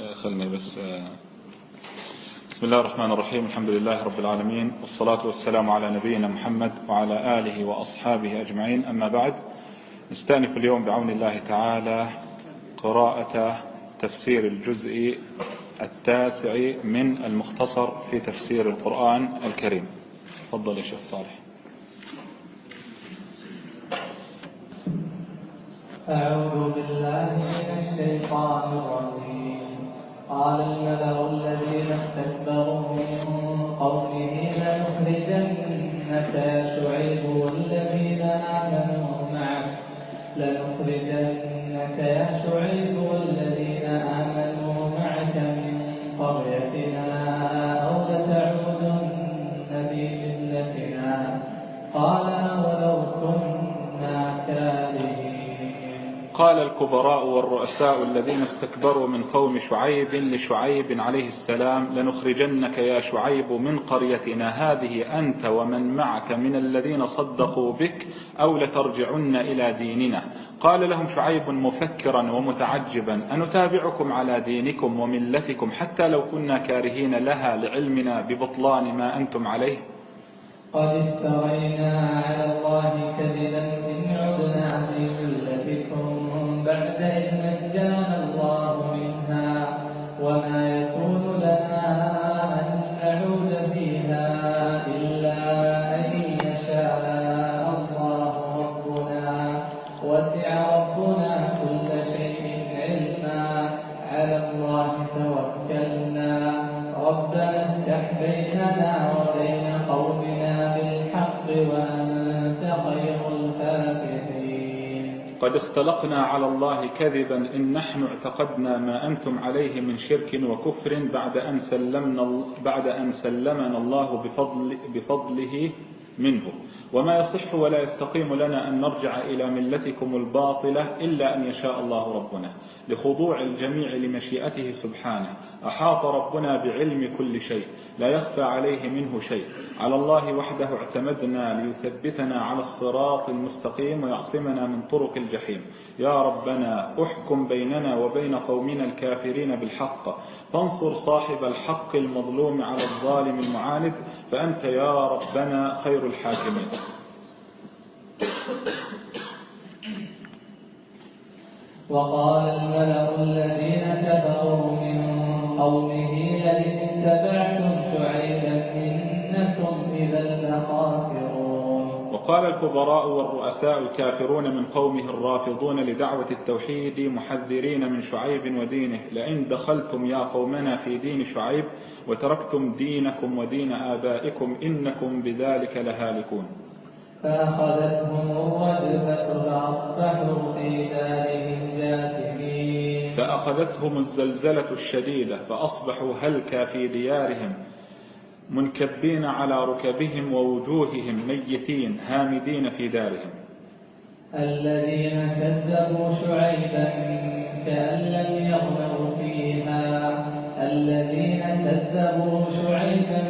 خلني بس بسم الله الرحمن الرحيم الحمد لله رب العالمين والصلاة والسلام على نبينا محمد وعلى آله وأصحابه أجمعين. أما بعد نستأنف اليوم بعون الله تعالى قراءة تفسير الجزء التاسع من المختصر في تفسير القرآن الكريم. تفضل يا شيخ صالح. أعوذ بالله من الشيطان الرجيم. قال الملأ الذين استكبروا من قومه لنخرجنك يا شعيب والذين آمنوا معك لنخرجنك يا شعيب قال الكبراء والرؤساء الذين استكبروا من قوم شعيب لشعيب عليه السلام لنخرجنك يا شعيب من قريتنا هذه أنت ومن معك من الذين صدقوا بك أو لترجعن إلى ديننا. قال لهم شعيب مفكرا ومتعجبا أنتابعكم على دينكم وملتكم حتى لو كنا كارهين لها لعلمنا ببطلان ما أنتم عليه؟ قد افترينا على الله كذبا إن عدنا في بعد إذ اختلقنا على الله كذبا إن نحن اعتقدنا ما أنتم عليه من شرك وكفر بعد أن سلمنا, بعد أن سلمنا الله بفضل بفضله منه. وما يصح ولا يستقيم لنا أن نرجع إلى ملتكم الباطلة إلا أن يشاء الله ربنا. لخضوع الجميع لمشيئته سبحانه. أحاط ربنا بعلم كل شيء. لا يخفى عليه منه شيء. على الله وحده اعتمدنا ليثبتنا على الصراط المستقيم ويعصمنا من طرق الجحيم. يا ربنا احكم بيننا وبين قومنا الكافرين بالحق. فانصر صاحب الحق المظلوم على الظالم المعاند فأنت يا ربنا خير الحاكمين. وقال الملأ الذين كفروا من قومه لئن اتبعتم وقال الكبراء والرؤساء الكافرون من قومه الرافضون لدعوة التوحيد محذرين من شعيب ودينه. لئن دخلتم يا قومنا في دين شعيب وتركتم دينكم ودين آبائكم إنكم بذلك لهالكون. فأخذتهم الرجفة فأصبحوا في دارهم جاثمين. فأخذتهم الزلزلة الشديدة فأصبحوا هلكا في ديارهم. منكبين على ركبهم ووجوههم ميتين هامدين في دارهم. الذين كذبوا شعيبا كأن لم يغنوا فيها. الذين كذبوا شعيبا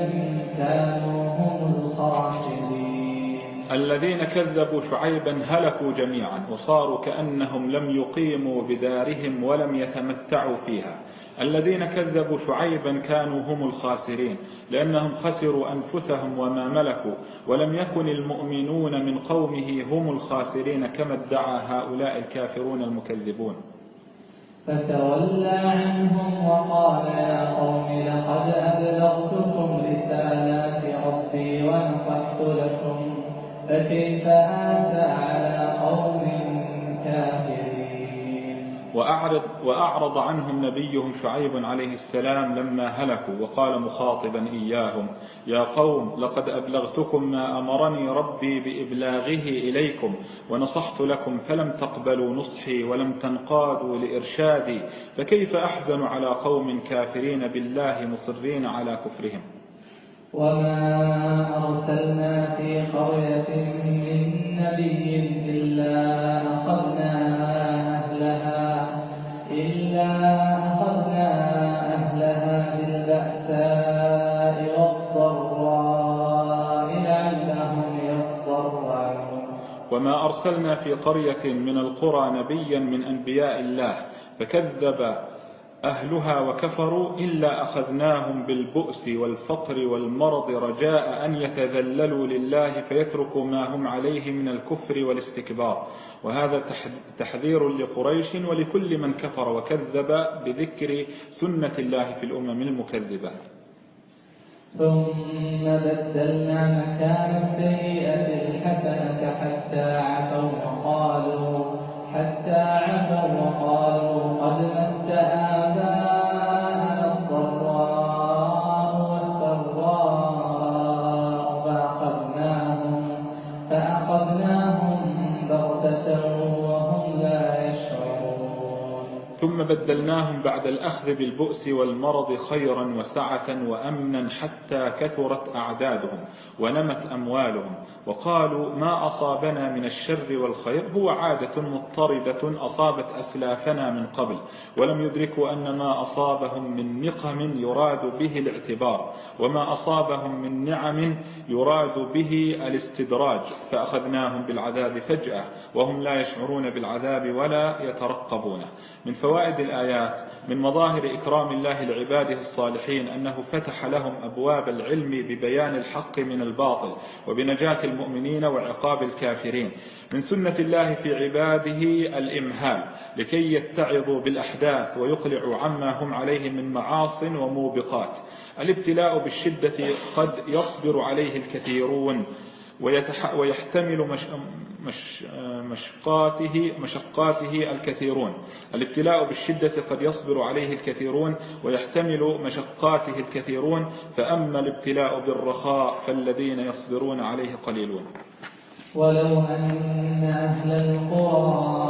كانوا هم الخاسرين الذين كذبوا شعيبا هلكوا جميعا وصاروا كأنهم لم يقيموا بدارهم ولم يتمتعوا فيها. الذين كذبوا شعيبا كانوا هم الخاسرين لأنهم خسروا أنفسهم وما ملكوا ولم يكن المؤمنون من قومه هم الخاسرين كما ادعى هؤلاء الكافرون المكذبون. فتولى عنهم وقال يا قوم لقد أبلغتكم رسالات ربي ونصحت لكم فكيف آسى على قوم كافرين؟ وأعرض, وأعرض عنهم نبيهم شعيب عليه السلام لما هلكوا وقال مخاطبا إياهم يا قوم لقد أبلغتكم ما أمرني ربي بإبلاغه إليكم ونصحت لكم فلم تقبلوا نصحي ولم تنقادوا لإرشادي فكيف أحزن على قوم كافرين بالله مصرين على كفرهم؟ وما أرسلنا في قرية من نبي إلا بالبأساء والضراء لعلهم يضرعون. وما أرسلنا في قرية من القرى نبيا من أنبياء الله فكذب أهلها وكفروا إلا أخذناهم بالبؤس والفقر والمرض رجاء أن يتذللوا لله فيتركوا ما هم عليه من الكفر والاستكبار. وهذا تحذير لقريش ولكل من كفر وكذب بذكر سنة الله في الأمم المكذبة. ثم بدلنا مكان السيئة الحسنة حتى عفوا وقالوا حتى عفوا وقالوا قد مس ثم بدلناهم بعد الأخذ بالبؤس والمرض خيرا وسعة وأمنا حتى كثرت أعدادهم ونمت أموالهم. وقالوا ما أصابنا من الشر والخير هو عادة مضطردة أصابت أسلافنا من قبل ولم يدركوا أن ما أصابهم من نقم يراد به الاعتبار وما أصابهم من نعم يراد به الاستدراج فأخذناهم بالعذاب فجأة وهم لا يشعرون بالعذاب ولا يترقبونه من فوائد الآيات من مظاهر إكرام الله لعباده الصالحين أنه فتح لهم أبواب العلم ببيان الحق من الباطل وبنجاة المؤمنين وعقاب الكافرين. من سنة الله في عباده الإمهال لكي يتعظوا بالأحداث ويقلعوا عما هم عليه من معاص وموبقات. الابتلاء بالشدة قد يصبر عليه الكثيرون ويحتمل مش مشقاته مشقاته الكثيرون. الابتلاء بالشدة قد يصبر عليه الكثيرون ويحتمل مشقاته الكثيرون. فأما الابتلاء بالرخاء فالذين يصبرون عليه قليلون. ولو أن أهل القرى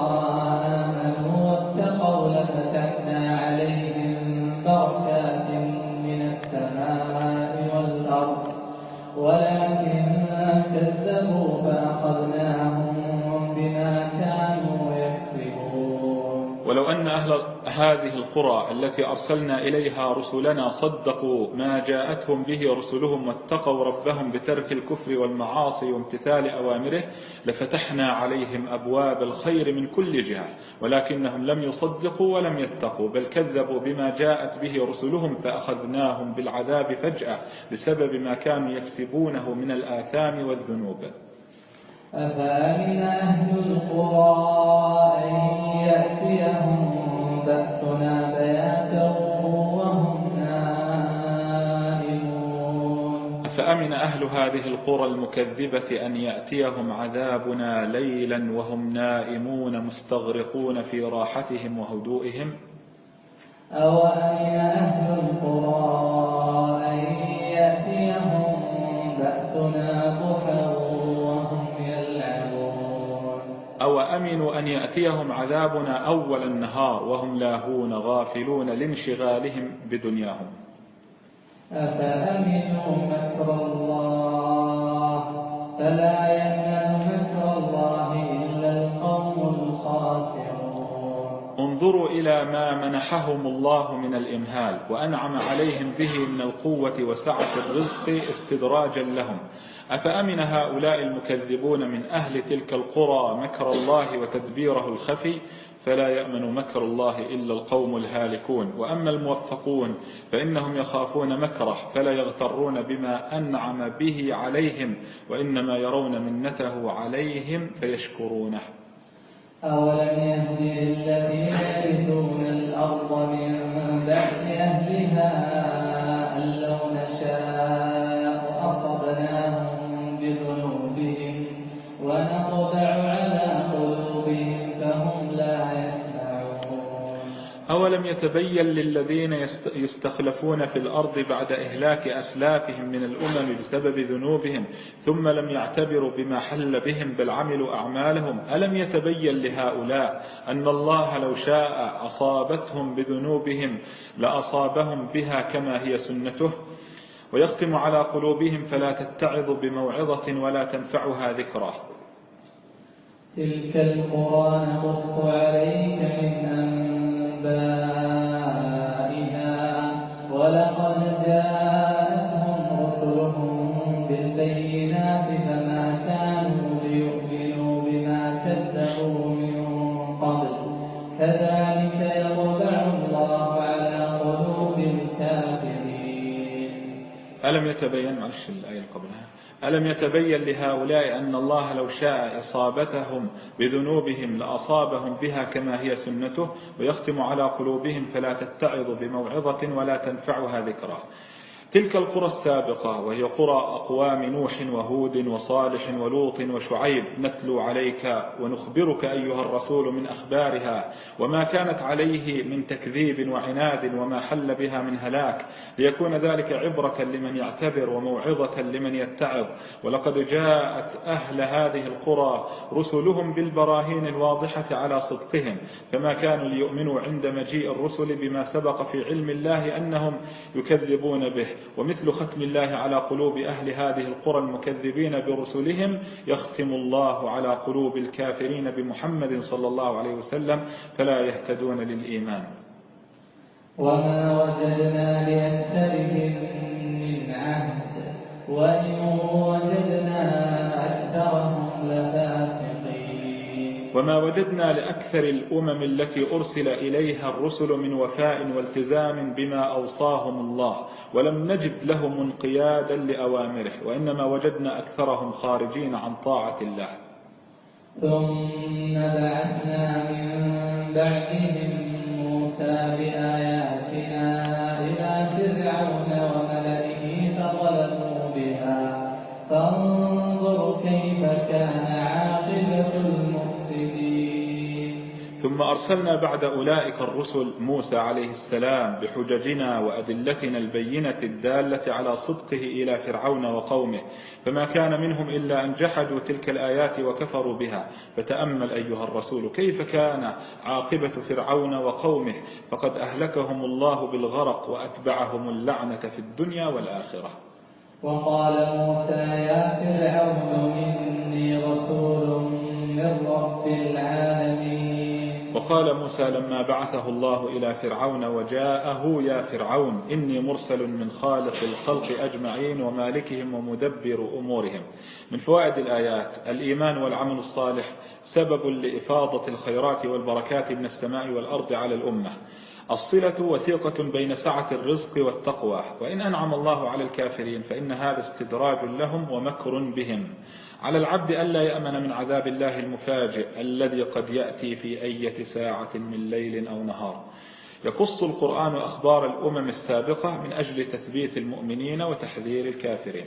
أهل هذه القرى التي أرسلنا إليها رسلنا صدقوا ما جاءتهم به رسلهم واتقوا ربهم بترك الكفر والمعاصي وامتثال أوامره لفتحنا عليهم أبواب الخير من كل جهة ولكنهم لم يصدقوا ولم يتقوا بل كذبوا بما جاءت به رسلهم فأخذناهم بالعذاب فجأة بسبب ما كانوا يكسبونه من الآثام والذنوب. أفأمن أهل القرى أن يأتيهم بأسنا بياتا وهم نائمون. فأمن أهل هذه القرى المكذبة أن يأتيهم عذابنا ليلا وهم نائمون مستغرقون في راحتهم وهدوئهم. أوأمن أهل القرى أن يأتيهم عذابنا أول النهار وهم لاهون غافلون لانشغالهم بدنياهم. أفأمنوا مكر الله؟ فلا يأمن مكر انظروا إلى ما منحهم الله من الإمهال وأنعم عليهم به من القوة وسعة الرزق استدراجا لهم. أفأمن هؤلاء المكذبون من أهل تلك القرى مكر الله وتدبيره الخفي؟ فلا يأمن مكر الله إلا القوم الهالكون. وأما الموفقون فإنهم يخافون مكره فلا يغترون بما أنعم به عليهم وإنما يرون منته عليهم فيشكرونه. أولم يهد للذين يرثون الأرض من بعد أهلها أولم يتبين للذين يستخلفون في الأرض بعد إهلاك أسلافهم من الأمم بسبب ذنوبهم ثم لم يعتبروا بما حل بهم بل عملوا أعمالهم؟ ألم يتبين لهؤلاء أن الله لو شاء أصابتهم بذنوبهم لأصابهم بها كما هي سنته؟ ويختم على قلوبهم فلا تتعظ بموعظة ولا تنفعها ذكرى. تلك القرى نقص عليك من آبائها ولقد جاءتهم رسلهم بالبينات فما كانوا ليؤمنوا بما كذبوا من قبل. كذلك يطبع الله على قلوب الكافرين. ألم يتبين معلش الآية قبلها ألم يتبين لهؤلاء أن الله لو شاء إصابتهم بذنوبهم لأصابهم بها كما هي سنته ويختم على قلوبهم فلا تتعظ بموعظة ولا تنفعها ذكرى تلك القرى السابقة وهي قرى أقوام نوح وهود وصالح ولوط وشعيب نتلو عليك ونخبرك أيها الرسول من أخبارها وما كانت عليه من تكذيب وعناد وما حل بها من هلاك ليكون ذلك عبرة لمن يعتبر وموعظة لمن يتعظ. ولقد جاءت أهل هذه القرى رسلهم بالبراهين الواضحة على صدقهم فما كانوا ليؤمنوا عند مجيء الرسل بما سبق في علم الله أنهم يكذبون به. ومثل ختم الله على قلوب أهل هذه القرى المكذبين برسلهم يختم الله على قلوب الكافرين بمحمد صلى الله عليه وسلم فلا يهتدون للإيمان. وما وجدنا لأكثرهم من عهد وإن وجدنا أكثرهم لفاسقين وما وجدنا لأكثر الأمم التي أرسل إليها الرسل من وفاء والتزام بما أوصاهم الله ولم نجد لهم انقيادا لأوامره وإنما وجدنا أكثرهم خارجين عن طاعة الله ثم بعثنا من بعدهم موسى بآياتنا إلى فرعون وملئه فظلموا بها فانظر ثم أرسلنا بعد أولئك الرسل موسى عليه السلام بحججنا وأدلتنا البينة الدالة على صدقه إلى فرعون وقومه فما كان منهم إلا أن جحدوا تلك الآيات وكفروا بها. فتأمل أيها الرسول كيف كان عاقبة فرعون وقومه؟ فقد أهلكهم الله بالغرق وأتبعهم اللعنة في الدنيا والآخرة. وقال موسى يا فرعون إني رسول من رب العالمين. وقال موسى لما بعثه الله إلى فرعون وجاءه يا فرعون إني مرسل من خالق الخلق أجمعين ومالكهم ومدبر أمورهم. من فوائد الآيات الإيمان والعمل الصالح سبب لإفاضة الخيرات والبركات من السماء والأرض على الأمة. الصلة وثيقة بين سعة الرزق والتقوى. وإن أنعم الله على الكافرين فإن هذا استدراج لهم ومكر بهم. على العبد ألا يأمن من عذاب الله المفاجئ الذي قد يأتي في أية ساعة من ليل أو نهار. يقص القرآن أخبار الأمم السابقة من أجل تثبيت المؤمنين وتحذير الكافرين.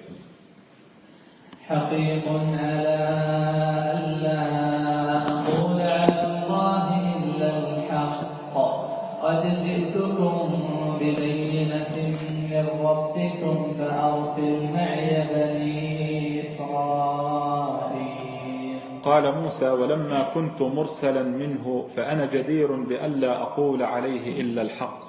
حقيق على ألا قال موسى ولما كنت مرسلا منه فأنا جدير بألا أقول عليه إلا الحق.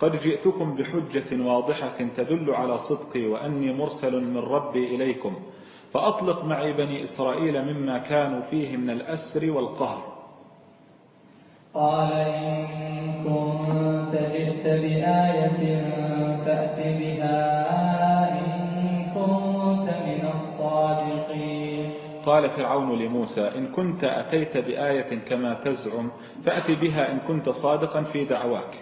قد جئتكم بحجة واضحة تدل على صدقي وأني مرسل من ربي إليكم. فأطلق معي بني إسرائيل مما كانوا فيه من الأسر والقهر. قال إن كنت جئت بآية فأت بها قال فرعون لموسى إن كنت أتيت بآية كما تزعم فأت بها إن كنت صادقا في دعواك.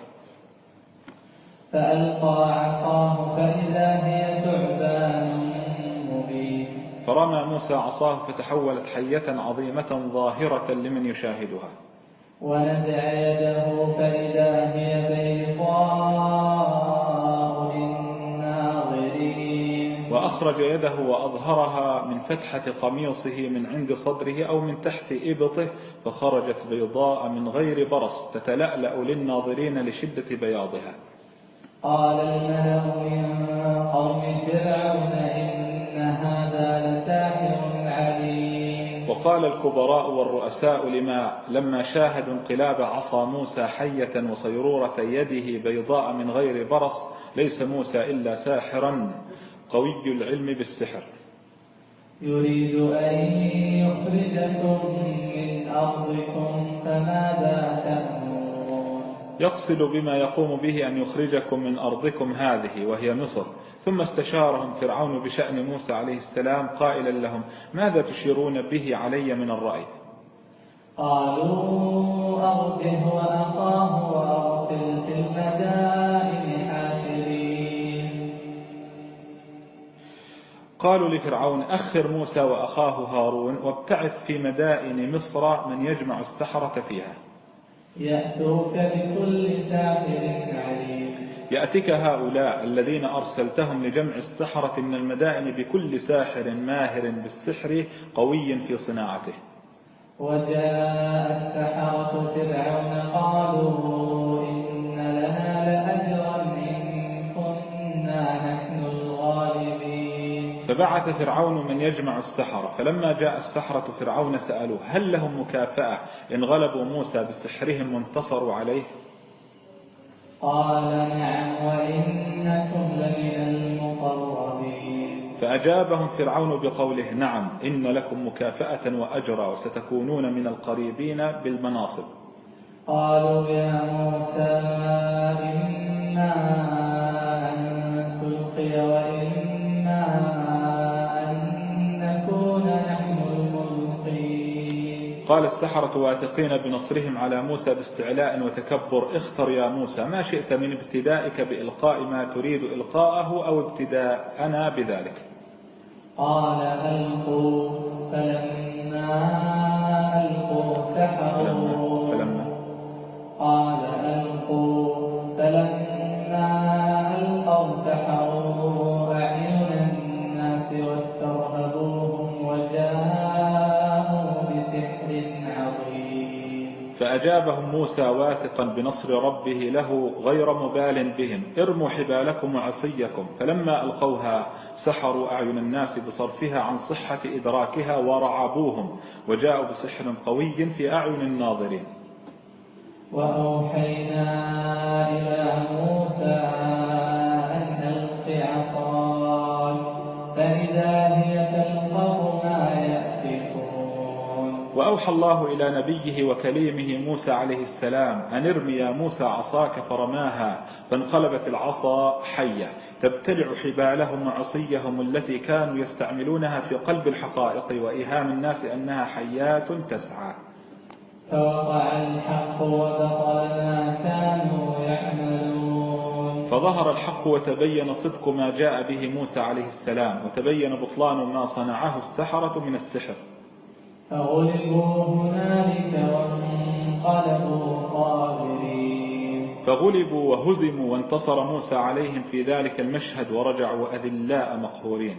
فألقى عصاه فإذا هي ثعبان مبين. فرمى موسى عصاه فتحولت حية عظيمة ظاهرة لمن يشاهدها. ونزع يده فإذا هي بيضاء وأخرج يده وأظهرها من فتحة قميصه من عند صدره أو من تحت إبطه فخرجت بيضاء من غير برص تتلألأ للناظرين لشدة بياضها. قال الملأ من قوم فرعون إن هذا لساحر عليم. وقال الكبراء والرؤساء لما لما شاهدوا انقلاب عصا موسى حية وصيرورة يده بيضاء من غير برص ليس موسى إلا ساحرا. قوي العلم بالسحر. يريد أن يخرجكم من أرضكم فماذا تأمرون؟ يقصد بما يقوم به أن يخرجكم من أرضكم هذه وهي مصر. ثم استشارهم فرعون بشأن موسى عليه السلام قائلا لهم ماذا تشيرون به علي من الرأي؟ قالوا أرجه وأخاه وأرسل في المدائن فقالوا لفرعون أخر موسى وأخاه هارون وابتعث في مدائن مصر من يجمع السحرة فيها. يأتوك بكل ساحر عليم. يأتك هؤلاء الذين أرسلتهم لجمع السحرة من المدائن بكل ساحر ماهر بالسحر قوي في صناعته. وجاء السحرة فرعون قالوا فبعث فرعون من يجمع السحرة فلما جاء السحرة فرعون سألوه هل لهم مكافأة؟ إن غلبوا موسى بسحرهم وانتصروا عليه. قال نعم وإنكم لمن المقربين. فأجابهم فرعون بقوله نعم إن لكم مكافأة وأجرا وستكونون من القريبين بالمناصب. قالوا يا موسى إما أن تلقي وإما قال السحرة واثقين بنصرهم على موسى باستعلاء وتكبر اختر يا موسى ما شئت من ابتدائك بإلقاء ما تريد إلقاءه أو ابتداءنا بذلك. قال ألقوا فلما ألقوا سحروا فأجابهم موسى واثقا بنصر ربه له غير مبال بهم ارموا حبالكم وعصيكم. فلما ألقوها سحروا أعين الناس بصرفها عن صحة إدراكها ورعبوهم وجاءوا بسحر قوي في أعين الناظرين. وأوحينا إلى موسى وأوحى الله إلى نبيه وكليمه موسى عليه السلام أن ارمي يا موسى عصاك فرماها فانقلبت العصا حية. تبتلع حبالهم وعصيهم التي كانوا يستعملونها في قلب الحقائق وإيهام الناس أنها حيات تسعى. فوقع الحق وبطل ما كانوا يعملون. فظهر الحق وتبين صدق ما جاء به موسى عليه السلام وتبين بطلان ما صنعه السحرة من السحر. فغلبوا هنالك وانقلبوا صابرين فغلبوا وهزموا وانتصر موسى عليهم في ذلك المشهد ورجعوا أذلاء مقهورين.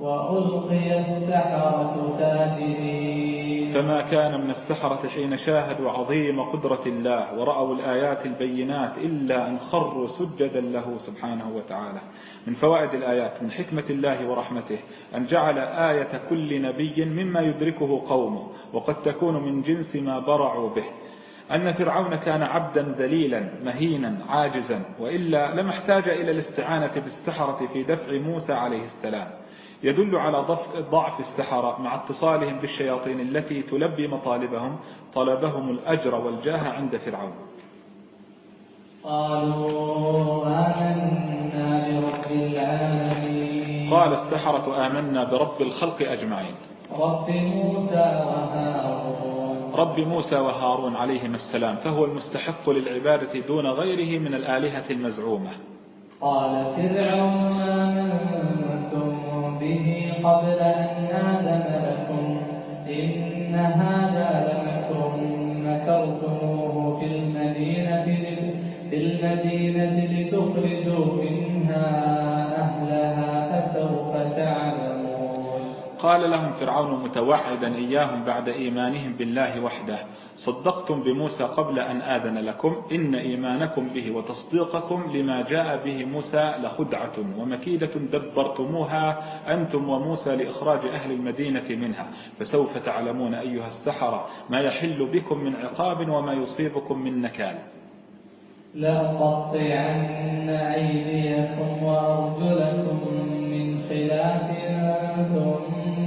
وألقي السحرة ساجدين. فما كان من السحرة حين شاهدوا عظيم قدرة الله ورأوا الآيات البينات إلا أن خروا سجدا له سبحانه وتعالى. من فوائد الآيات من حكمة الله ورحمته أن جعل آية كل نبي مما يدركه قومه وقد تكون من جنس ما برعوا به. أن فرعون كان عبدا ذليلا مهينا عاجزا وإلا لما احتاج إلى الاستعانة بالسحرة في دفع موسى عليه السلام. يدل على ضعف السحرة مع اتصالهم بالشياطين التي تلبي مطالبهم طلبهم الأجر والجاه عند فرعون. قالوا آمنا برب العالمين قال السحرة آمنا برب الخلق أجمعين. رب موسى وهارون رب موسى وهارون عليهما السلام فهو المستحق للعبادة دون غيره من الآلهة المزعومة. قال فرعون آمنتم به قبل أن آذن لكم إن هذا لمكر مكرتموه في المدينة في المدينة لتخرجوا منها. قال لهم فرعون متوعدا إياهم بعد إيمانهم بالله وحده. صدقتم بموسى قبل أن آذن لكم. إن إيمانكم به وتصديقكم لما جاء به موسى لخدعة ومكيدة دبرتموها أنتم وموسى لإخراج أهل المدينة منها. فسوف تعلمون أيها السحرة ما يحل بكم من عقاب وما يصيبكم من نكال. لأقطعن أيديكم وأرجلكم من خلاف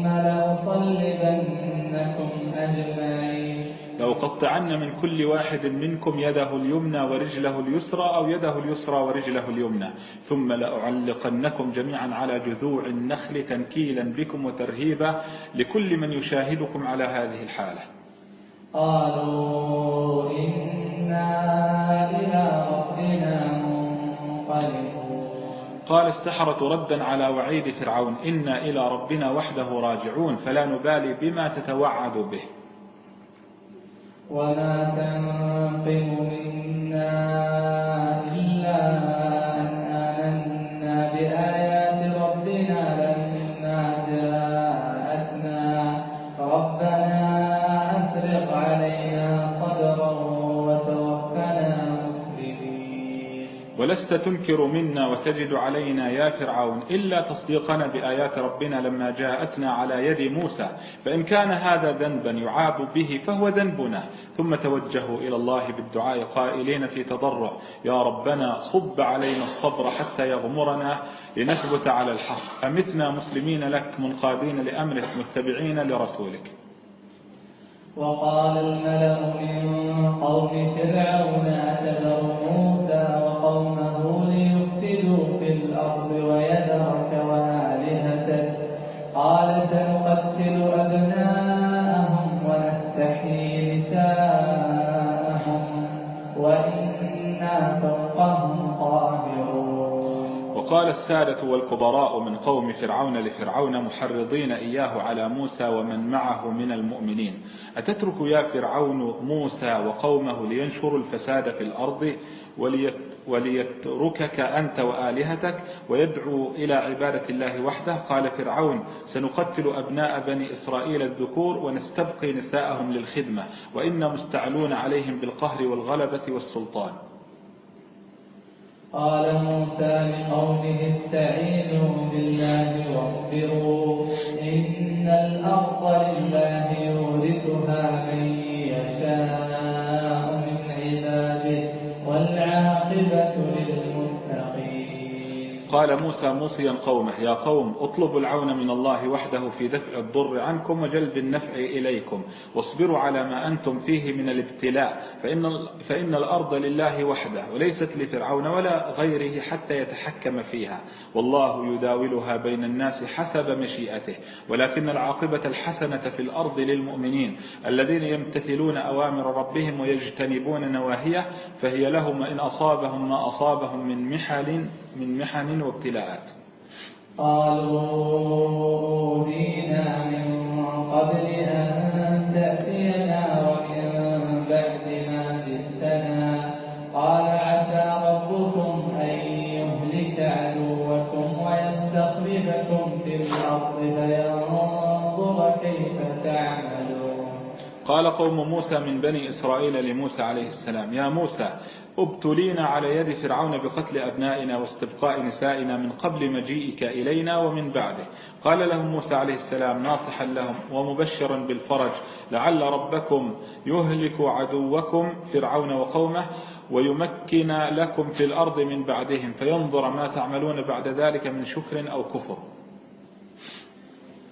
ثم لأصلبنكم أجمعين. لأقطعن من كل واحد منكم يده اليمنى ورجله اليسرى أو يده اليسرى ورجله اليمنى ثم لأعلقنكم جميعا على جذوع النخل تنكيلا بكم وترهيبا لكل من يشاهدكم على هذه الحالة. قالوا إنا إلى ربنا منقلبون قال السحرة ردا على وعيد فرعون إنا إلى ربنا وحده راجعون فلا نبالي بما تتوعد به. وما تنقم منا ولست تنكر منا وتجد علينا يا فرعون؟ إلا تصديقنا بآيات ربنا لما جاءتنا على يد موسى. فإن كان هذا ذنبا يعاب به فهو ذنبنا. ثم توجهوا إلى الله بالدعاء قائلين في تضرع. يا ربنا صب علينا الصبر حتى يغمرنا لنثبت على الحق. أمتنا مسلمين لك منقادين لأمرك متبعين لرسولك. وقال الملأ من قوم فرعون أتذر موسى وقومه السادة والكبراء من قوم فرعون لفرعون محرضين إياه على موسى ومن معه من المؤمنين. أتترك يا فرعون موسى وقومه لينشروا الفساد في الأرض وليتركك أنت وآلهتك ويدعو إلى عبادة الله وحده؟ قال فرعون سنقتل أبناء بني إسرائيل الذكور ونستبقي نساءهم للخدمة وإنا مستعلون عليهم بالقهر والغلبة والسلطان. قال موسى لقومه استعينوا بالله واصبروا إن الأرض لله يورثها من قال موسى موصيا قومه يا قوم اطلبوا العون من الله وحده في دفع الضر عنكم وجلب النفع إليكم واصبروا على ما أنتم فيه من الابتلاء فإن, فإن الأرض لله وحده وليست لفرعون ولا غيره حتى يتحكم فيها والله يداولها بين الناس حسب مشيئته ولكن العاقبة الحسنة في الأرض للمؤمنين الذين يمتثلون أوامر ربهم ويجتنبون نواهيه فهي لهم إن أصابهم ما أصابهم من محل من محن وابتلاءات. قالوا أوذينا من قبل أن قال قوم موسى من بني إسرائيل لموسى عليه السلام يا موسى ابتلينا على يد فرعون بقتل أبنائنا واستبقاء نسائنا من قبل مجيئك إلينا ومن بعده. قال لهم موسى عليه السلام ناصحا لهم ومبشرا بالفرج لعل ربكم يهلك عدوكم فرعون وقومه ويمكن لكم في الأرض من بعدهم فينظر ما تعملون بعد ذلك من شكر أو كفر.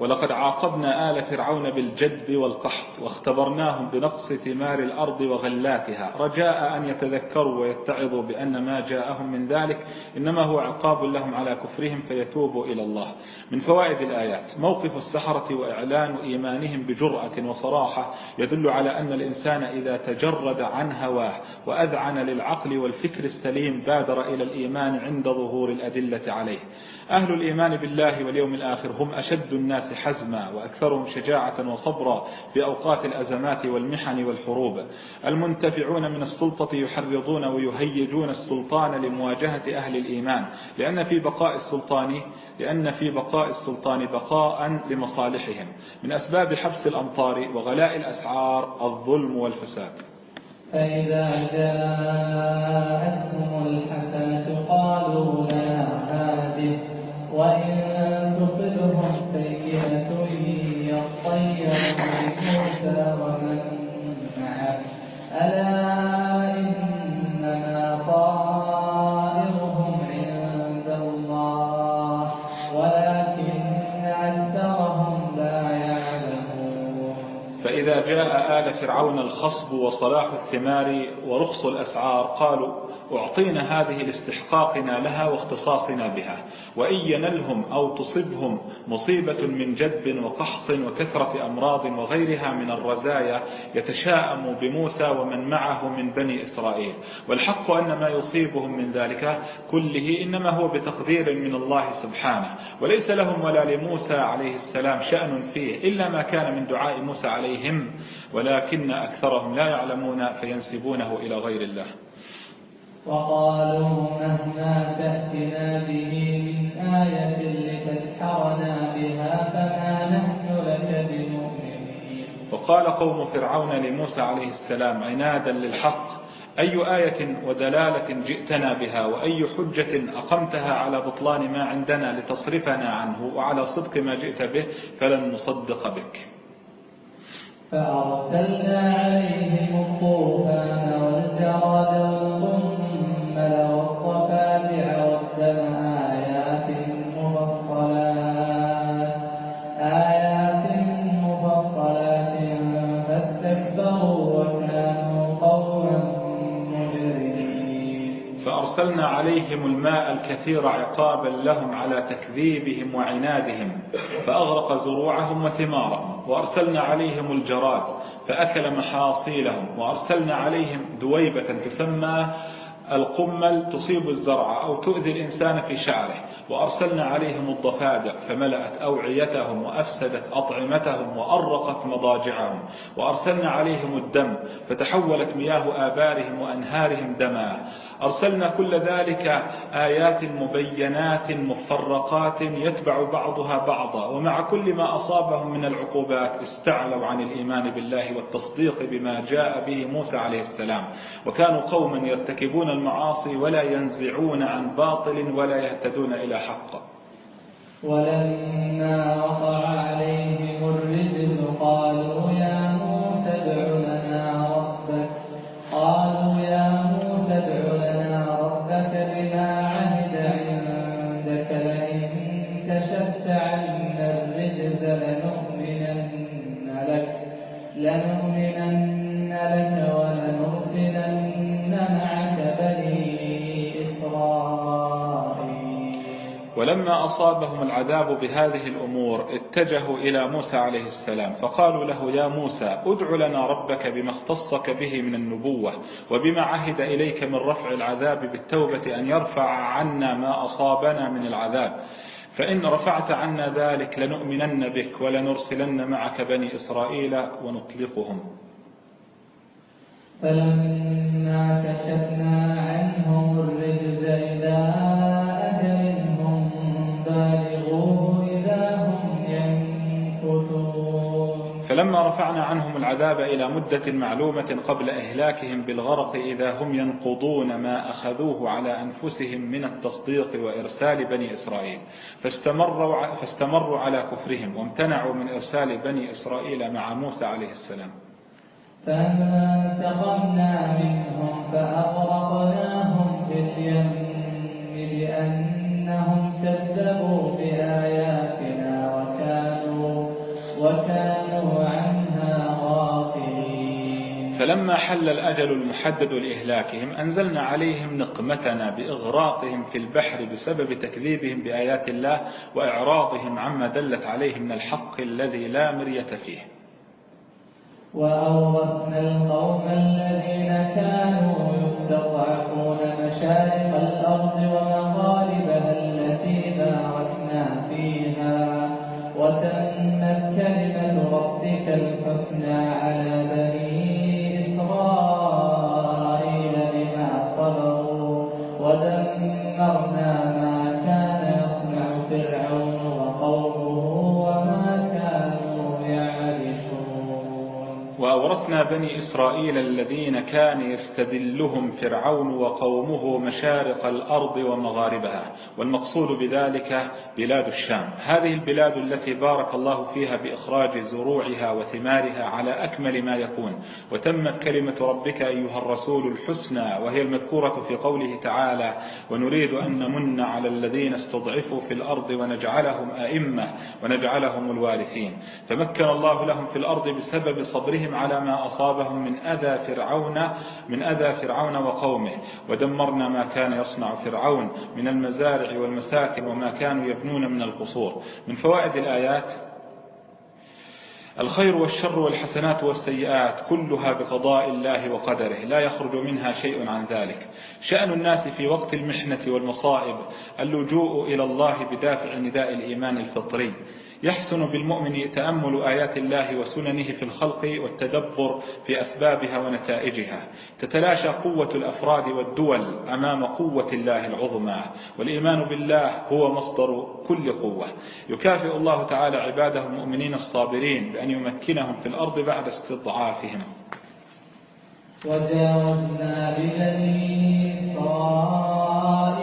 ولقد عاقبنا آل فرعون بالجدب والقحط واختبرناهم بنقص ثمار الأرض وغلاتها. رجاء أن يتذكروا ويتعظوا بأن ما جاءهم من ذلك إنما هو عقاب لهم على كفرهم فيتوبوا إلى الله. من فوائد الآيات موقف السحرة وإعلان إيمانهم بجرأة وصراحة يدل على أن الإنسان إذا تجرد عن هواه وأذعن للعقل والفكر السليم بادر إلى الإيمان عند ظهور الأدلة عليه. أهل الإيمان بالله واليوم الآخر هم أشد الناس حزما وأكثرهم شجاعة وصبرا في أوقات الأزمات والمحن والحروب. المنتفعون من السلطة يحرضون ويهيجون السلطان لمواجهة أهل الإيمان. لأن في بقاء السلطان لأن في بقاء السلطان بقاء لمصالحهم. من أسباب حبس الأمطار وغلاء الأسعار الظلم والفساد. فإذا جاءتهم الحسنة قالوا لنا هذه وإن تصبهم سيئة يطيروا بموسى ومن معه. ألا إنما طائرهم عند الله ولكن أكثرهم لا يعلمون. فإذا جاء آل فرعون الخصب وصلاح الثمار ورخص الأسعار قالوا أعطينا هذه لاستحقاقنا لها واختصاصنا بها. وإن ينلهم أو تصبهم مصيبة من جدب وقحط وكثرة أمراض وغيرها من الرزايا يتشاءم بموسى ومن معه من بني إسرائيل. والحق أن ما يصيبهم من ذلك كله إنما هو بتقدير من الله سبحانه. وليس لهم ولا لموسى عليه السلام شأن فيه إلا ما كان من دعاء موسى عليهم ولكن أكثرهم لا يعلمون فينسبونه إلى غير الله. وقالوا مهما تأتنا به من آية لتسحرنا بها فما نحن لك بمؤمنين. وقال قوم فرعون لموسى عليه السلام عنادا للحق؟ أي آية ودلالة جئتنا بها؟ وأي حجة أقمتها على بطلان ما عندنا لتصرفنا عنه؟ وعلى صدق ما جئت به فلن نصدق بك. فأرسلنا عليهم الطوفان والجراد والقمل فأرسلنا عليهم الماء الكثير عقابا لهم على تكذيبهم وعنادهم فأغرق زروعهم وثمارهم. وأرسلنا عليهم الجراد فأكل محاصيلهم. وأرسلنا عليهم دويبة تسمى القمل تصيب الزرع أو تؤذي الإنسان في شعره وأرسلنا عليهم الضفادع فملأت أوعيتهم وأفسدت أطعمتهم وأرقت مضاجعهم وأرسلنا عليهم الدم فتحولت مياه آبارهم وأنهارهم دما. أرسلنا كل ذلك آيات مبينات مفرقات يتبع بعضها بعضا ومع كل ما أصابهم من العقوبات استعلوا عن الإيمان بالله والتصديق بما جاء به موسى عليه السلام. وكانوا قوما يرتكبون المعاصي ولا ينزعون عن باطل ولا يهتدون إلى حق. ولما وقع عليهم الرجز قالوا يا أصابهم العذاب بهذه الأمور اتجهوا إلى موسى عليه السلام فقالوا له يا موسى ادع لنا ربك بما اختصك به من النبوة وبما عهد إليك من رفع العذاب بالتوبة أن يرفع عنا ما أصابنا من العذاب. فإن رفعت عنا ذلك لنؤمنن بك ولنرسلن معك بني إسرائيل ونطلقهم. فلما رفعنا عنهم العذاب إلى مدة معلومة قبل إهلاكهم بالغرق إذا هم ينقضون ما أخذوه على أنفسهم من التصديق وإرسال بني إسرائيل. فاستمروا, فاستمروا على كفرهم وامتنعوا من إرسال بني إسرائيل مع موسى عليه السلام. فانتقمنا منهم فأغرقناهم في اليم بأنهم كذبوا بآياتنا وكانوا وكانوا فلما حل الأجل المحدد لإهلاكهم أنزلنا عليهم نقمتنا بإغراقهم في البحر بسبب تكذيبهم بآيات الله وإعراضهم عما دلت عليه من الحق الذي لا مرية فيه. وأورثنا القوم الذين كانوا يستضعفون مشارق الأرض ومغاربها التي باركنا فيها وتمت كلمة ربك الحسنى على بني بني إسرائيل الذين كان يستدلهم فرعون وقومه مشارق الأرض ومغاربها والمقصود بذلك بلاد الشام. هذه البلاد التي بارك الله فيها بإخراج زروعها وثمارها على أكمل ما يكون. وتمت كلمة ربك أيها الرسول الحسنى وهي المذكورة في قوله تعالى ونريد أن نمن على الذين استضعفوا في الأرض ونجعلهم أئمة ونجعلهم الوارثين فمكن الله لهم في الأرض بسبب صبرهم على ما أصابهم من أذى فرعون من أذى فرعون وقومه. ودمرنا ما كان يصنع فرعون من المزارع والمساكن وما كانوا يبنون من القصور. من فوائد الآيات الخير والشر والحسنات والسيئات كلها بقضاء الله وقدره. لا يخرج منها شيء عن ذلك. شأن الناس في وقت المحنة والمصائب اللجوء إلى الله بدافع نداء الإيمان الفطري. يحسن بالمؤمن تأمل آيات الله وسننه في الخلق والتدبر في أسبابها ونتائجها. تتلاشى قوة الأفراد والدول أمام قوة الله العظمى والإيمان بالله هو مصدر كل قوة. يكافئ الله تعالى عباده المؤمنين الصابرين بأن يمكنهم في الأرض بعد استضعافهم. وجاوزنا ببني إسرائيل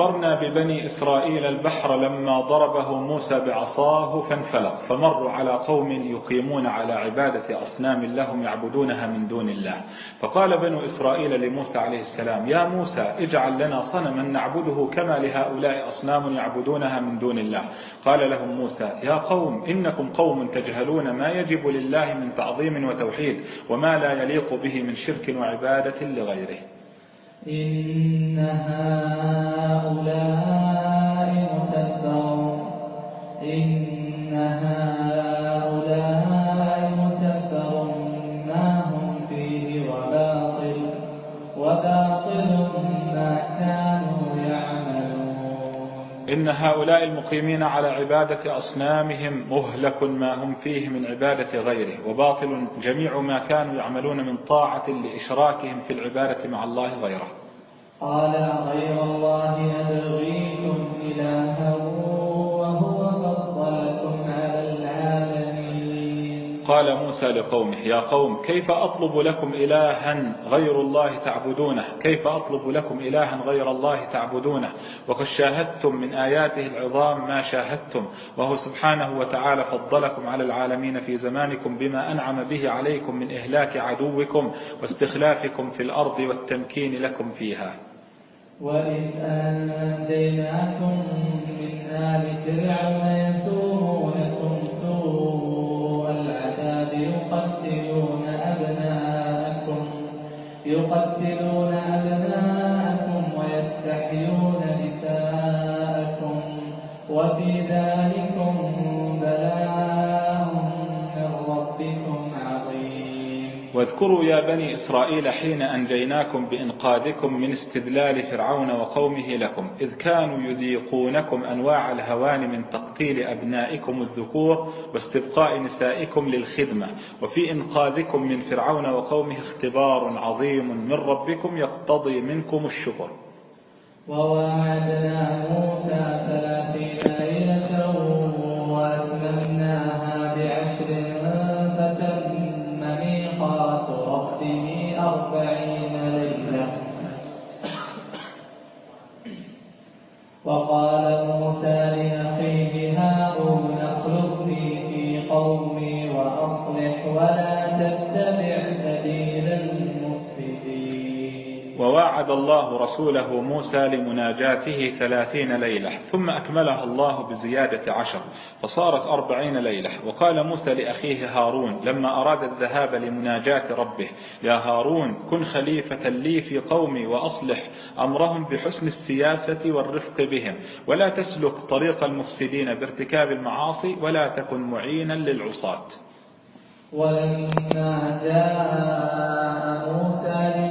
وعبرنا ببني إسرائيل البحر لما ضربه موسى بعصاه فانفلق فمروا على قوم يقيمون على عبادة أصنام لهم يعبدونها من دون الله. فقال بنو إسرائيل لموسى عليه السلام يا موسى اجعل لنا صنما نعبده كما لهؤلاء أصنام يعبدونها من دون الله. قال لهم موسى يا قوم إنكم قوم تجهلون ما يجب لله من تعظيم وتوحيد وما لا يليق به من شرك وعبادة لغيره. إن هؤلاء هؤلاء المقيمين على عبادة أصنامهم مهلك ما هم فيه من عبادة غيره وباطل جميع ما كانوا يعملون من طاعة لإشراكهم في العبادة مع الله غيره. قال غير الله أبغيكم قال موسى لقومه يا قوم كيف أطلب لكم إلها غير الله تعبدونه؟ كيف أطلب لكم إلها غير الله تعبدونه؟ وقد شاهدتم من آياته العظام ما شاهدتم وهو سبحانه وتعالى فضلكم على العالمين في زمانكم بما أنعم به عليكم من إهلاك عدوكم واستخلافكم في الأرض والتمكين لكم فيها. وإذ أنجيناكم من آل فرعون يسومونكم يقتلون أبناءكم ويستحيون نساءكم وفي ذلكم واذكروا يا بني إسرائيل حين أنجيناكم بإنقاذكم من استدلال فرعون وقومه لكم إذ كانوا يذيقونكم أنواع الهوان من تقتيل أبنائكم الذكور واستبقاء نسائكم للخدمة وفي إنقاذكم من فرعون وقومه اختبار عظيم من ربكم يقتضي منكم الشكر. وواعدنا موسى ثلاثين وقال موسى لأخيه هارون اخلفني في قومي وأصلح ولا وواعد الله رسوله موسى لمناجاته ثلاثين ليلة ثم أكملها الله بزيادة عشر فصارت أربعين ليلة وقال موسى لأخيه هارون لما أراد الذهاب لمناجاة ربه يا هارون كن خليفة لي في قومي وأصلح أمرهم بحسن السياسة والرفق بهم ولا تسلك طريق المفسدين بارتكاب المعاصي ولا تكن معينا للعصاة. ولما جاء موسى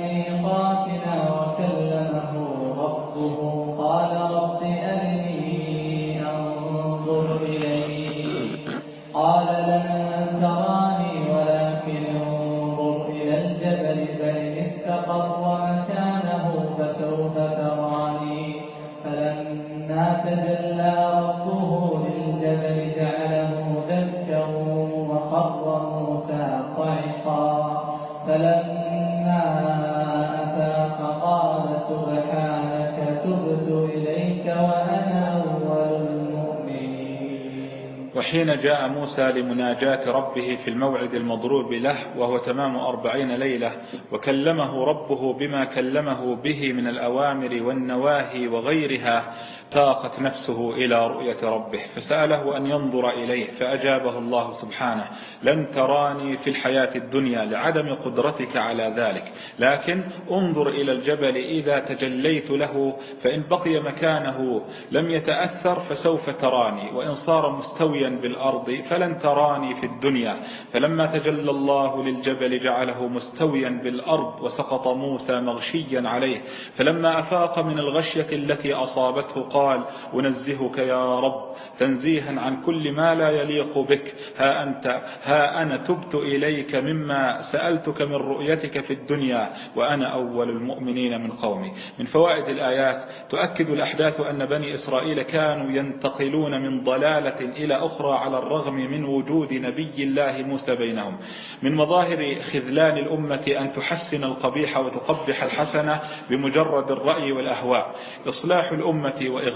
وحين جاء موسى لمناجاة ربه في الموعد المضروب له وهو تمام أربعين ليلة وكلمه ربه بما كلمه به من الأوامر والنواهي وغيرها تاقت نفسه إلى رؤية ربه فسأله أن ينظر إليه فأجابه الله سبحانه لن تراني في الحياة الدنيا لعدم قدرتك على ذلك لكن انظر إلى الجبل إذا تجليت له فإن بقي مكانه لم يتأثر فسوف تراني وإن صار مستويا بالأرض فلن تراني في الدنيا. فلما تجلى الله للجبل جعله مستويا بالأرض وسقط موسى مغشيا عليه فلما أفاق من الغشية التي أصابته قال أنزهك يا رب تنزيها عن كل ما لا يليق بك. ها أنت ها أنا تبت إليك مما سألتك من رؤيتك في الدنيا وأنا أول المؤمنين من قومي. من فوائد الآيات تؤكد الأحداث أن بني إسرائيل كانوا ينتقلون من ضلالة إلى أخرى على الرغم من وجود نبي الله موسى بينهم. من مظاهر خذلان الأمة أن تحسن القبيح وتقبح الحسنة بمجرد الرأي والأهواء. إصلاح الأمة وإغلاق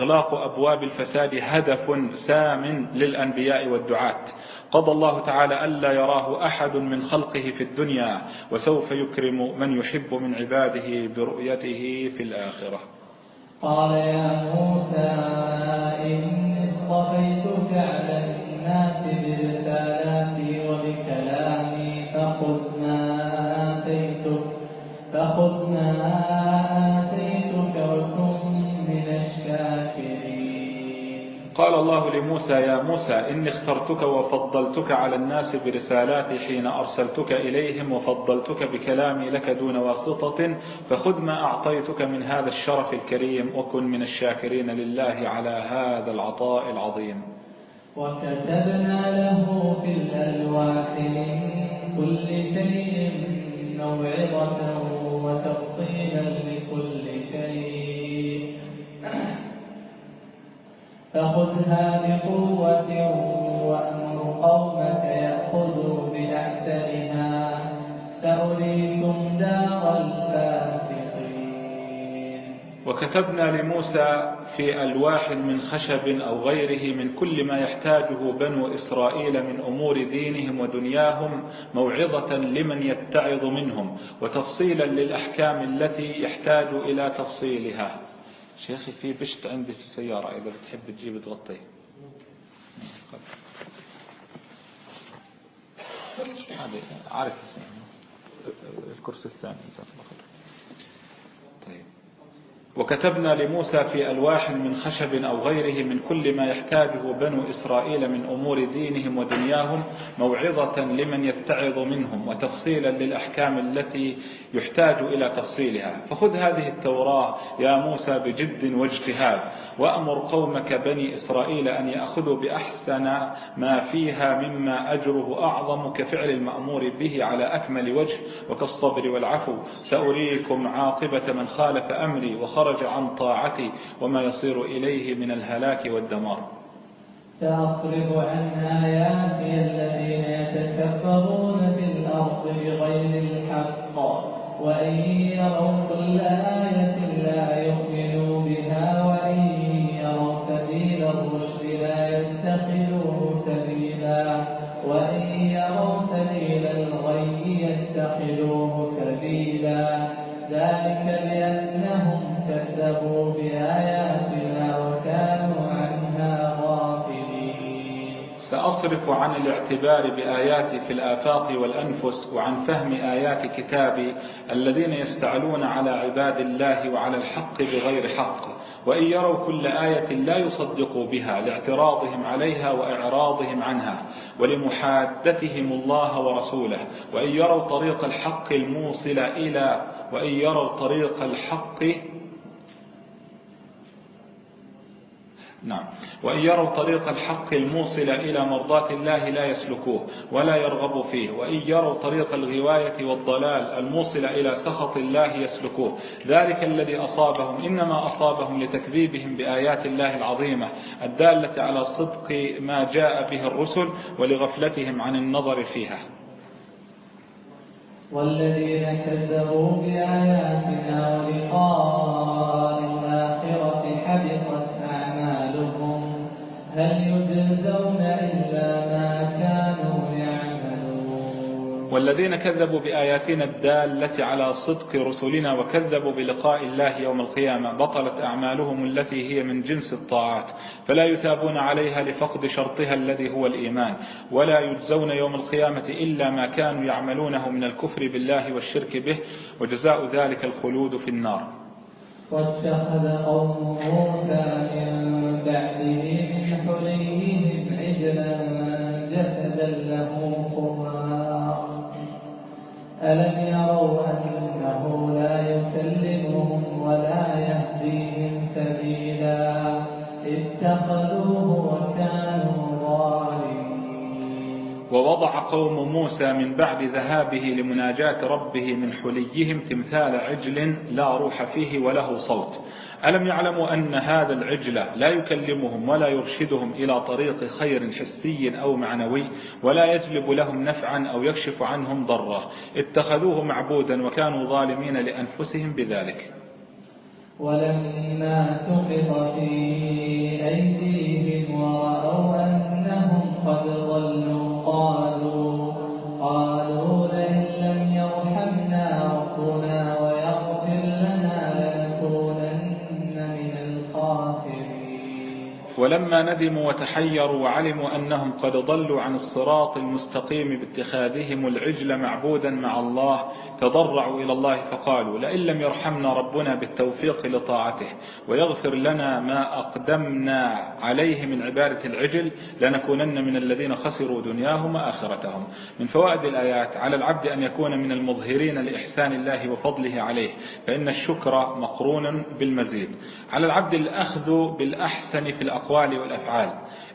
أبواب الفساد هدف سام للأنبياء والدعاة. قضى الله تعالى ألا يراه أحد من خلقه في الدنيا وسوف يكرم من يحب من عباده برؤيته في الآخرة. قال يا موسى إني اصطفيتك على الناس برسالاتي وبكلامي فخذ قال الله لموسى يا موسى إني اخترتك وفضلتك على الناس برسالاتي حين أرسلتك إليهم وفضلتك بكلامي لك دون واسطة فخذ ما أعطيتك من هذا الشرف الكريم وكن من الشاكرين لله على هذا العطاء العظيم. وكتبنا له في الألواح من كل شيء موعظة وتفصيلا فخذها بقوة وأمر قومك يأخذوا بأحسنها. سأريكم دار الفاسقين. وكتبنا لموسى في ألواح من خشب أو غيره من كل ما يحتاجه بنو إسرائيل من أمور دينهم ودنياهم موعظة لمن يتعظ منهم وتفصيلا للأحكام التي يحتاج إلى تفصيلها. شيخي في بشت عندي في السيارة إذا بتحب تجيب تغطيه. هذه عارف اسمه الكرسي الثاني طيب وكتبنا لموسى في ألواح من خشب أو غيره من كل ما يحتاجه بنو إسرائيل من أمور دينهم ودنياهم موعظة لمن يتعظ منهم وتفصيلا للأحكام التي يحتاج إلى تفصيلها. فخذ هذه التوراة يا موسى بجد واجتهاد وأمر قومك بني إسرائيل أن يأخذوا بأحسن ما فيها مما أجره أعظم كفعل المأمور به على أكمل وجه وكالصبر والعفو. سأريكم عاقبة من خالف أمري وخرج عن طاعتي وما يصير إليه من الهلاك والدمار. سأصرف عن آياتي الذين يتكبرون في الأرض بغير الحق وإن يروا كل آية لا يؤمنوا بها وإن يروا سبيل الرشد لا يتخذوه سبيلا وإن يروا سبيل الغي يتخذوه سبيلا. ذلك بأنهم كذبوا بآياتنا وكانوا عنها غافلين. سأصرف عن الاعتبار بآياتي في الآفاق والأنفس وعن فهم آيات كتابي الذين يستعلون على عباد الله وعلى الحق بغير حق وإن يروا كل آية لا يصدقوا بها لاعتراضهم عليها وإعراضهم عنها ولمحادتهم الله ورسوله وإن يروا طريق الحق الموصل إلى وإن يروا طريق الحق نعم. وإن يروا طريق الحق الموصل إلى مرضاة الله لا يسلكوه ولا يرغبوا فيه. وإن يروا طريق الغواية والضلال الموصل إلى سخط الله يسلكوه. ذلك الذي أصابهم. إنما أصابهم لتكذيبهم بآيات الله العظيمة الدالة على صدق ما جاء به الرسل ولغفلتهم عن النظر فيها. والذين كذبوا بآياتنا ولقاء الآخرة حبطت والذين كذبوا بآياتنا الدالة على صدق رسلنا وكذبوا بلقاء الله يوم القيامة بطلت أعمالهم التي هي من جنس الطاعات فلا يثابون عليها لفقد شرطها الذي هو الإيمان ولا يجزون يوم القيامة إلا ما كانوا يعملونه من الكفر بالله والشرك به وجزاء ذلك الخلود في النار. واتخذ قوم موسى من بعده حليهم عجلا جسدا له خوار ألم يروا أنه لا يكلمهم ولا يهديهم سبيلا؟ اتخذوه وكانوا ظالمين. ووضع قوم موسى من بعد ذهابه لمناجاة ربه من حليهم تمثال عجل لا روح فيه وله صوت. ألم يعلموا أن هذا العجل لا يكلمهم ولا يرشدهم إلى طريق خير حسي أو معنوي ولا يجلب لهم نفعا أو يكشف عنهم ضرا. اتخذوه معبودا وكانوا ظالمين لأنفسهم بذلك. ولما سقط في أيديهم ورأوا أنهم قد ضلوا قالوا قالوا ولما ندموا وتحيروا وعلموا أنهم قد ضلوا عن الصراط المستقيم باتخاذهم العجل معبودا مع الله تضرعوا إلى الله فقالوا لئن لم يرحمنا ربنا بالتوفيق لطاعته ويغفر لنا ما أقدمنا عليه من عبادة العجل لنكونن من الذين خسروا دنياهم وآخرتهم. من فوائد الآيات على العبد أن يكون من المظهرين لإحسان الله وفضله عليه فإن الشكر مقرون بالمزيد. على العبد الأخذ بالأحسن في الأقوال والأفعال.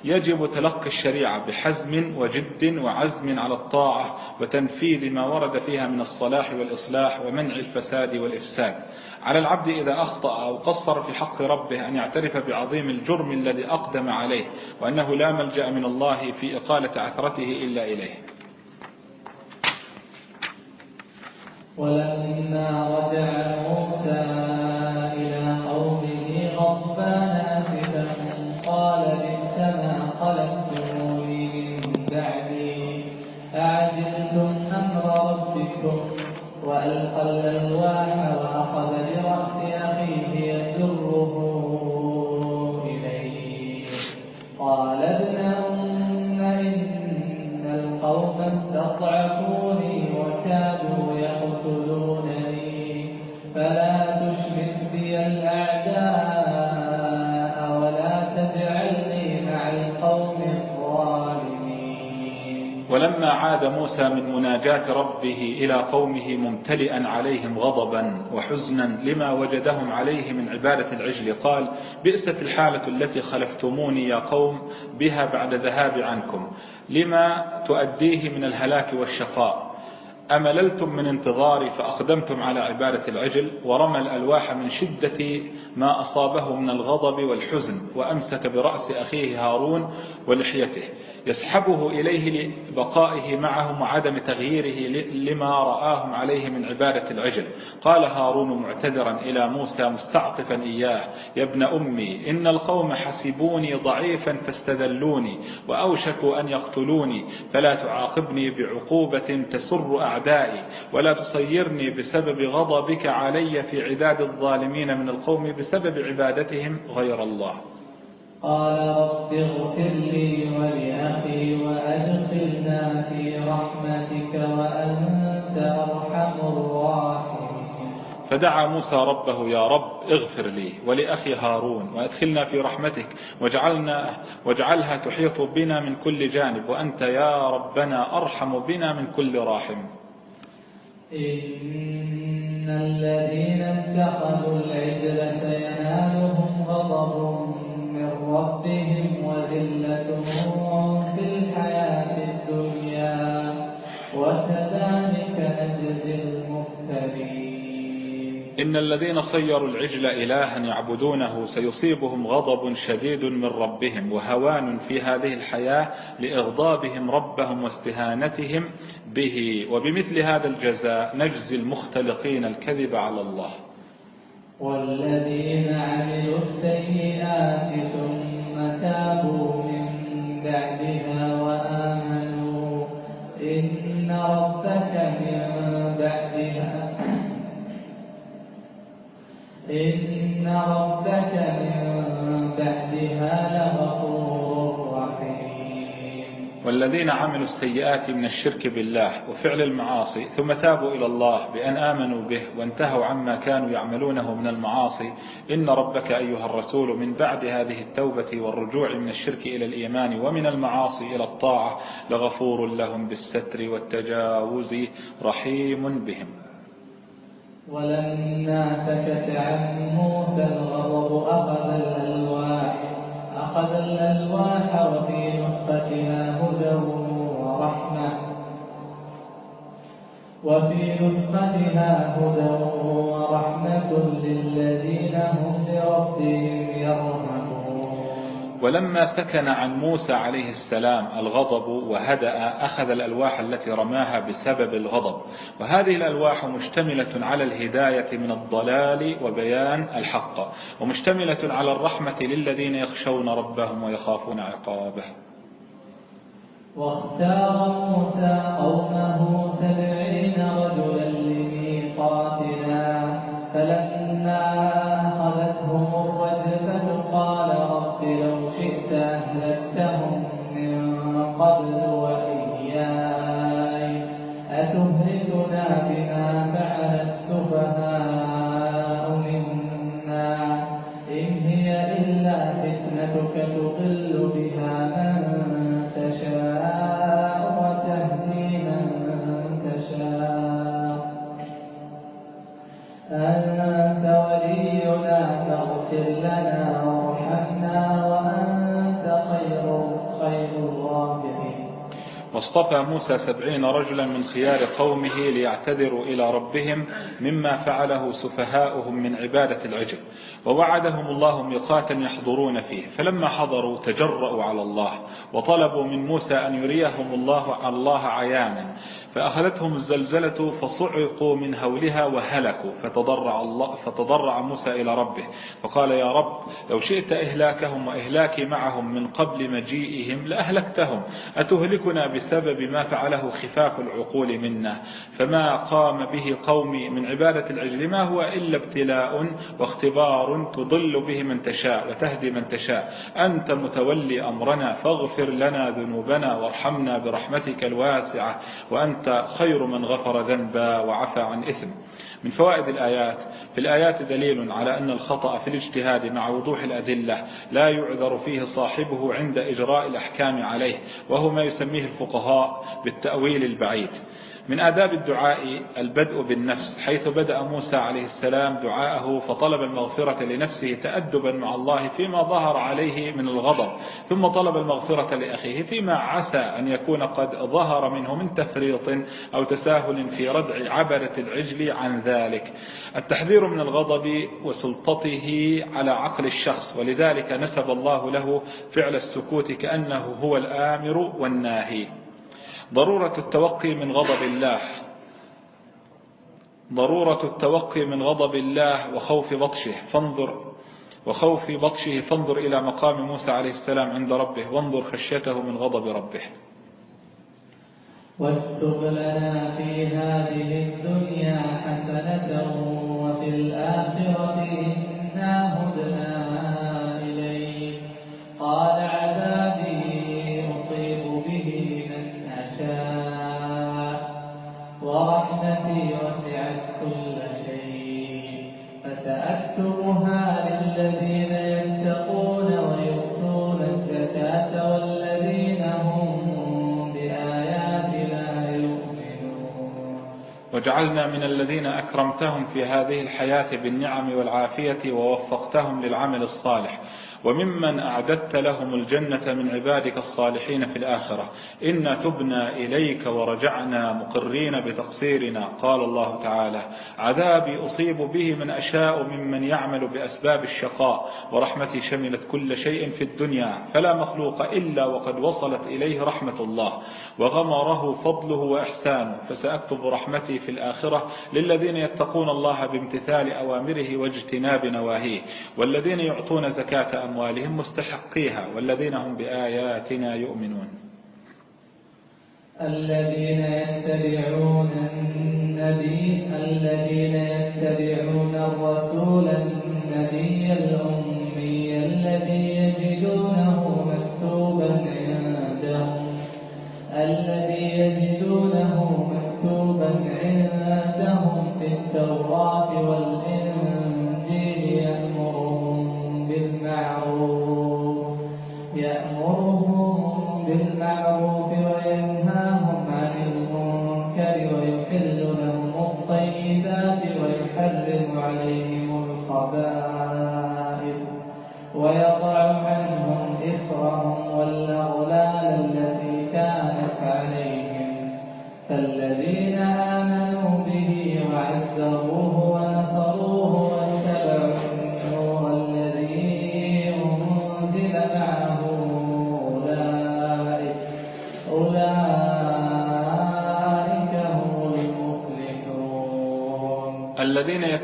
يجب تلقي الشريعة بحزم وجد وعزم على الطاعة وتنفيذ ما ورد فيها من الصلاح والإصلاح ومنع الفساد والإفساد. على العبد إذا أخطأ أو قصر في حق ربه أن يعترف بعظيم الجرم الذي أقدم عليه وأنه لا ملجأ من الله في إقالة عثرته إلا إليه. ولما رجع موسى إلى قومه غضبان وألقى الألواح وأخذ برأس أخيه يجره إليه. قال ابن أم إن القوم استضعفوني موسى من مناجاة ربه إلى قومه ممتلئا عليهم غضبا وحزنا لما وجدهم عليه من عبادة العجل. قال بئست الحالة التي خلفتموني يا قوم بها بعد ذهاب عنكم. لما تؤديه من الهلاك والشقاء؟ أمللتم من انتظاري فأقدمتم على عبادة العجل ورمى الألواح من شدة ما أصابه من الغضب والحزن وأمسك برأس أخيه هارون ولحيته. يسحبه إليه لبقائه معهم وعدم تغييره لما رآهم عليه من عبادة العجل. قال هارون معتذرا إلى موسى مستعطفا إياه يا ابن أمي إن القوم حسبوني ضعيفا فاستذلوني وأوشكوا أن يقتلوني فلا تعاقبني بعقوبة تسر أعدائي ولا تصيرني بسبب غضبك علي في عداد الظالمين من القوم بسبب عبادتهم غير الله. قال رب اغفر لي ولأخي وأدخلنا في رحمتك وأنت أرحم الراحمين. فدعا موسى ربه يا رب اغفر لي ولأخي هارون وأدخلنا في رحمتك واجعلنا واجعلها تحيط بنا من كل جانب وأنت يا ربنا أرحم بنا من كل راحم. إن الذين اتخذوا العجل سينالهم غضب ربهم وذلتهم في الحياة الدنيا وكذلك نجزي المفترين إن الذين صيروا العجل إلها يعبدونه سيصيبهم غضب شديد من ربهم وهوان في هذه الحياة لإغضابهم ربهم واستهانتهم به. وبمثل هذا الجزاء نجزي المختلقين الكذب على الله. والذين عملوا السيئات ثم تابوا من بعدها وآمنوا. إن ربك من بعدها. إن ربك من بعدها لغفور والذين عملوا السيئات من الشرك بالله وفعل المعاصي ثم تابوا إلى الله بأن آمنوا به وانتهوا عما كانوا يعملونه من المعاصي. إن ربك أيها الرسول من بعد هذه التوبة والرجوع من الشرك إلى الإيمان ومن المعاصي إلى الطاعة لغفور لهم بالستر والتجاوز رحيم بهم. ولما سكت عن موسى الغضب أخذ الألواح. أخذ الألواح وفي نسختها هدى ورحمة. وفي نسختها هدى ورحمة للذين هم لربهم يرحمون ولما سكن عن موسى عليه السلام الغضب وهدأ أخذ الألواح التي رماها بسبب الغضب. وهذه الألواح مشتملة على الهداية من الضلال وبيان الحق ومشتملة على الرحمة للذين يخشون ربهم ويخافون عقابه. واختار موسى قومه سبعين رجلا فتنتك تضل واصطفى موسى سبعين رجلا من خيار قومه ليعتذروا إلى ربهم مما فعله سفهاؤهم من عبادة العجل ووعدهم الله ميقاتا يحضرون فيه فلما حضروا تجرأوا على الله وطلبوا من موسى أن يريهم الله الله عيانا. فأخذتهم الزلزلة فصعقوا من هولها وهلكوا فتضرع, الله فتضرع موسى إلى ربه. فقال يا رب لو شئت إهلاكهم وإهلاكي معهم من قبل مجيئهم لأهلكتهم. أتهلكنا بسبب ما فعله خفاف العقول منا؟ فما قام به قومي من عبادة العجل؟ ما هو إلا ابتلاء واختبار تضل به من تشاء وتهدي من تشاء. أنت متولي أمرنا فاغفر لنا ذنوبنا وارحمنا برحمتك الواسعة. وأنت خير من غفر ذنبا وعفى عن إثم. من فوائد الآيات في الآيات دليل على أن الخطأ في الاجتهاد مع وضوح الأدلة لا يعذر فيه صاحبه عند إجراء الأحكام عليه وهو ما يسميه الفقهاء بالتأويل البعيد. من آداب الدعاء البدء بالنفس حيث بدأ موسى عليه السلام دعاءه فطلب المغفرة لنفسه تأدبا مع الله فيما ظهر عليه من الغضب ثم طلب المغفرة لأخيه فيما عسى أن يكون قد ظهر منه من تفريط أو تساهل في ردع عبرة العجل عن ذلك. التحذير من الغضب وسلطته على عقل الشخص ولذلك نسب الله له فعل السكوت كأنه هو الآمر والناهي. ضرورة التوقي من غضب الله. ضرورة التوقي من غضب الله وخوف بطشه. فانظر وخوف بطشه فانظر إلى مقام موسى عليه السلام عند ربه. وانظر خشيته من غضب ربه. واكتب لنا في هذه الدنيا حسنة وفي الآخرة إنا هدنا إليك قال وجعلنا من الذين أكرمتهم في هذه الحياة بالنعم والعافية ووفقتهم للعمل الصالح. وممن أعددت لهم الجنة من عبادك الصالحين في الآخرة. إنا تبنا إليك ورجعنا مقرين بتقصيرنا. قال الله تعالى عذابي أصيب به من أشاء ممن يعمل بأسباب الشقاء ورحمتي شملت كل شيء في الدنيا فلا مخلوق إلا وقد وصلت إليه رحمة الله. وغمره فضله وإحسانه. فسأكتب رحمتي في الآخرة للذين يتقون الله بامتثال أوامره واجتناب نواهيه والذين يعطون زكاة أموالهم مستحقيها والذين هم بآياتنا يؤمنون. الذين يتبعون النبي الذين يتبعون الرسول النبي الأمي الذي يجدونه مكتوبا عندهم. الذي يجدونه مكتوبا عندهم في التوراة والإنجيل.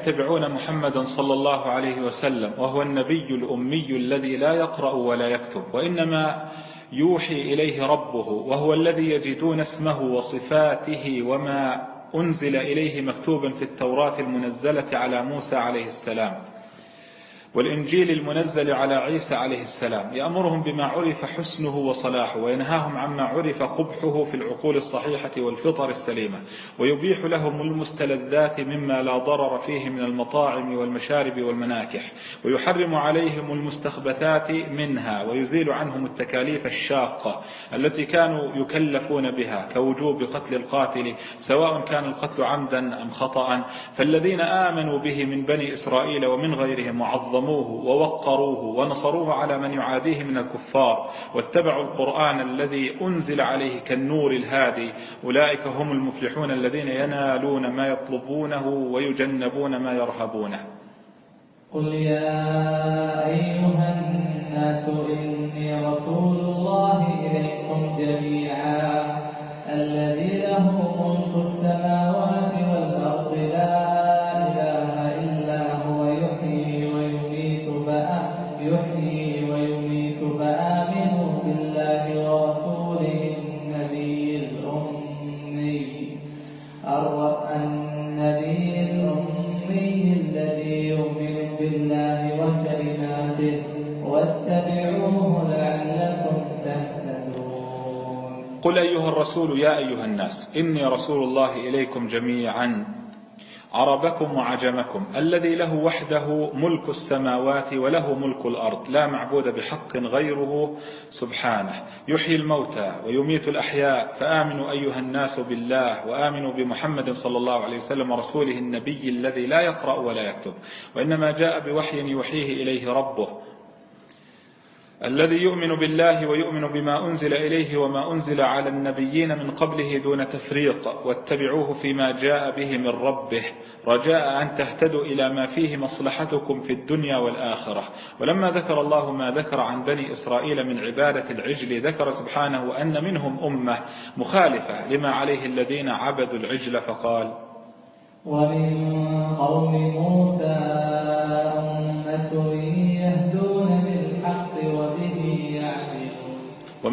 يتبعون محمدا صلى الله عليه وسلم وهو النبي الأمي الذي لا يقرأ ولا يكتب وإنما يوحي إليه ربه وهو الذي يجدون اسمه وصفاته وما أنزل إليه مكتوبا في التوراة المنزلة على موسى عليه السلام. والإنجيل المنزل على عيسى عليه السلام يأمرهم بما عرف حسنه وصلاحه وينهاهم عما عرف قبحه في العقول الصحيحة والفطر السليمة ويبيح لهم المستلذات مما لا ضرر فيه من المطاعم والمشارب والمناكح ويحرم عليهم المستخبثات منها ويزيل عنهم التكاليف الشاقة التي كانوا يكلفون بها كوجوب قتل القاتل سواء كان القتل عمدا أم خطأ. فالذين آمنوا به من بني إسرائيل ومن غيرهم وعظموه ووقروه ونصروه على من يعاديه من الكفار واتبعوا القرآن الذي أنزل عليه كالنور الهادي. أولئك هم المفلحون الذين ينالون ما يطلبونه ويجنبون ما يرهبونه. قل يا أيها الناس إني رسول الله إليكم جميعا الذي له ملك السماوات قل أيها الرسول يا أيها الناس إني رسول الله إليكم جميعا عربكم وعجمكم الذي له وحده ملك السماوات وله ملك الأرض لا معبود بحق غيره سبحانه. يحيي الموتى ويميت الأحياء فآمنوا أيها الناس بالله وآمنوا بمحمد صلى الله عليه وسلم ورسوله النبي الذي لا يقرأ ولا يكتب. وإنما جاء بوحي يوحيه إليه ربه. الذي يؤمن بالله ويؤمن بما أنزل إليه وما أنزل على النبيين من قبله دون تفريق واتبعوه فيما جاء به من ربه. رجاء أن تهتدوا إلى ما فيه مصلحتكم في الدنيا والآخرة. ولما ذكر الله ما ذكر عن بني إسرائيل من عبادة العجل ذكر سبحانه أن منهم أمة مخالفة لما عليه الذين عبدوا العجل فقال ومن قوم موسى أمة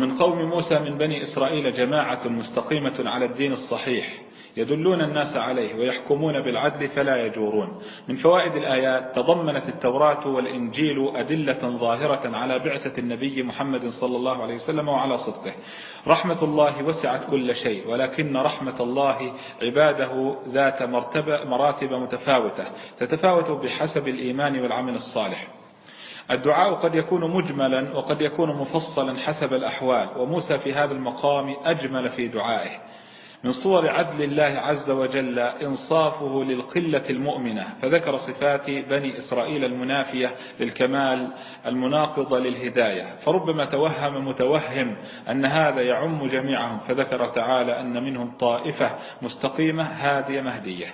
ومن قوم موسى من بني إسرائيل جماعة مستقيمة على الدين الصحيح يدلون الناس عليه ويحكمون بالعدل فلا يجورون. من فوائد الآيات تضمنت التوراة والإنجيل أدلة ظاهرة على بعثة النبي محمد صلى الله عليه وسلم وعلى صدقه. رحمة الله وسعت كل شيء ولكن رحمة الله عباده ذات مرتبة مراتب متفاوتة تتفاوت بحسب الإيمان والعمل الصالح. الدعاء قد يكون مجملا وقد يكون مفصلا حسب الأحوال وموسى في هذا المقام أجمل في دعائه. من صور عدل الله عز وجل إنصافه للقلة المؤمنة فذكر صفات بني إسرائيل المنافية للكمال المناقضة للهداية. فربما توهم متوهم أن هذا يعم جميعهم فذكر تعالى أن منهم طائفة مستقيمة هادية مهدية.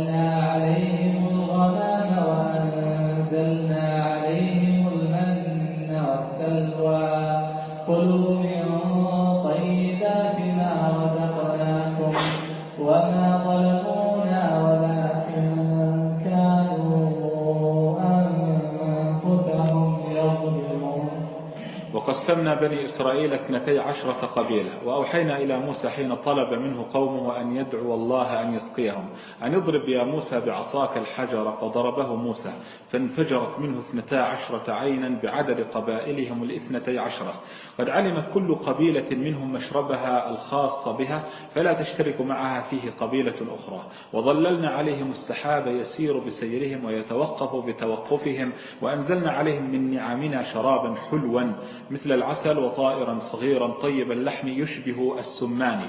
وقسمنا بني إسرائيل اثنتي عشرة قبيلة وأوحينا إلى موسى حين طلب منه قومه أن يدعو الله أن يسقيهم أن اضرب يا موسى بعصاك الحجر فضربه موسى فانفجرت منه اثنتا عشرة عينا بعدد قبائلهم الاثنتي عشرة. قد علمت كل قبيلة منهم مشربها الخاص بها فلا تشترك معها فيه قبيلة أخرى. وظللنا عليهم السحاب يسير بسيرهم ويتوقف بتوقفهم وأنزلنا عليهم من نعمنا شرابا حلوا مثل العسل وطائرا صغيرا طيب اللحم يشبه السمان.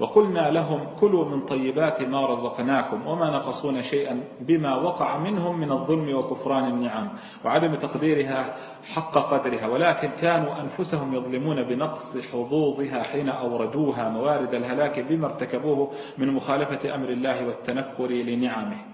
وقلنا لهم كلوا من طيبات ما رزقناكم وما نقصون شيئا بما وقع منهم من الظلم وكفران النعم وعدم تقديرها حق قدرها. ولكن كانوا أنفسهم يظلمون بنقص حظوظها حين أوردوها موارد الهلاك بما ارتكبوه من مخالفة أمر الله والتنكر لنعمه.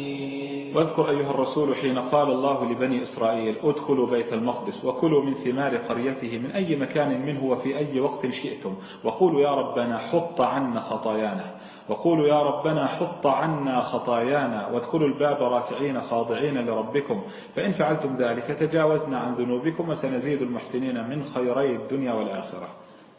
واذكر أيها الرسول حين قال الله لبني إسرائيل ادخلوا بيت المقدس وكلوا من ثمار قريته من أي مكان منه وفي أي وقت شئتم وقولوا يا ربنا حط عنا خطايانا وقولوا يا ربنا حط عنا خطايانا وادخلوا الباب راكعين خاضعين لربكم فإن فعلتم ذلك تجاوزنا عن ذنوبكم وسنزيد المحسنين من خيري الدنيا والآخرة.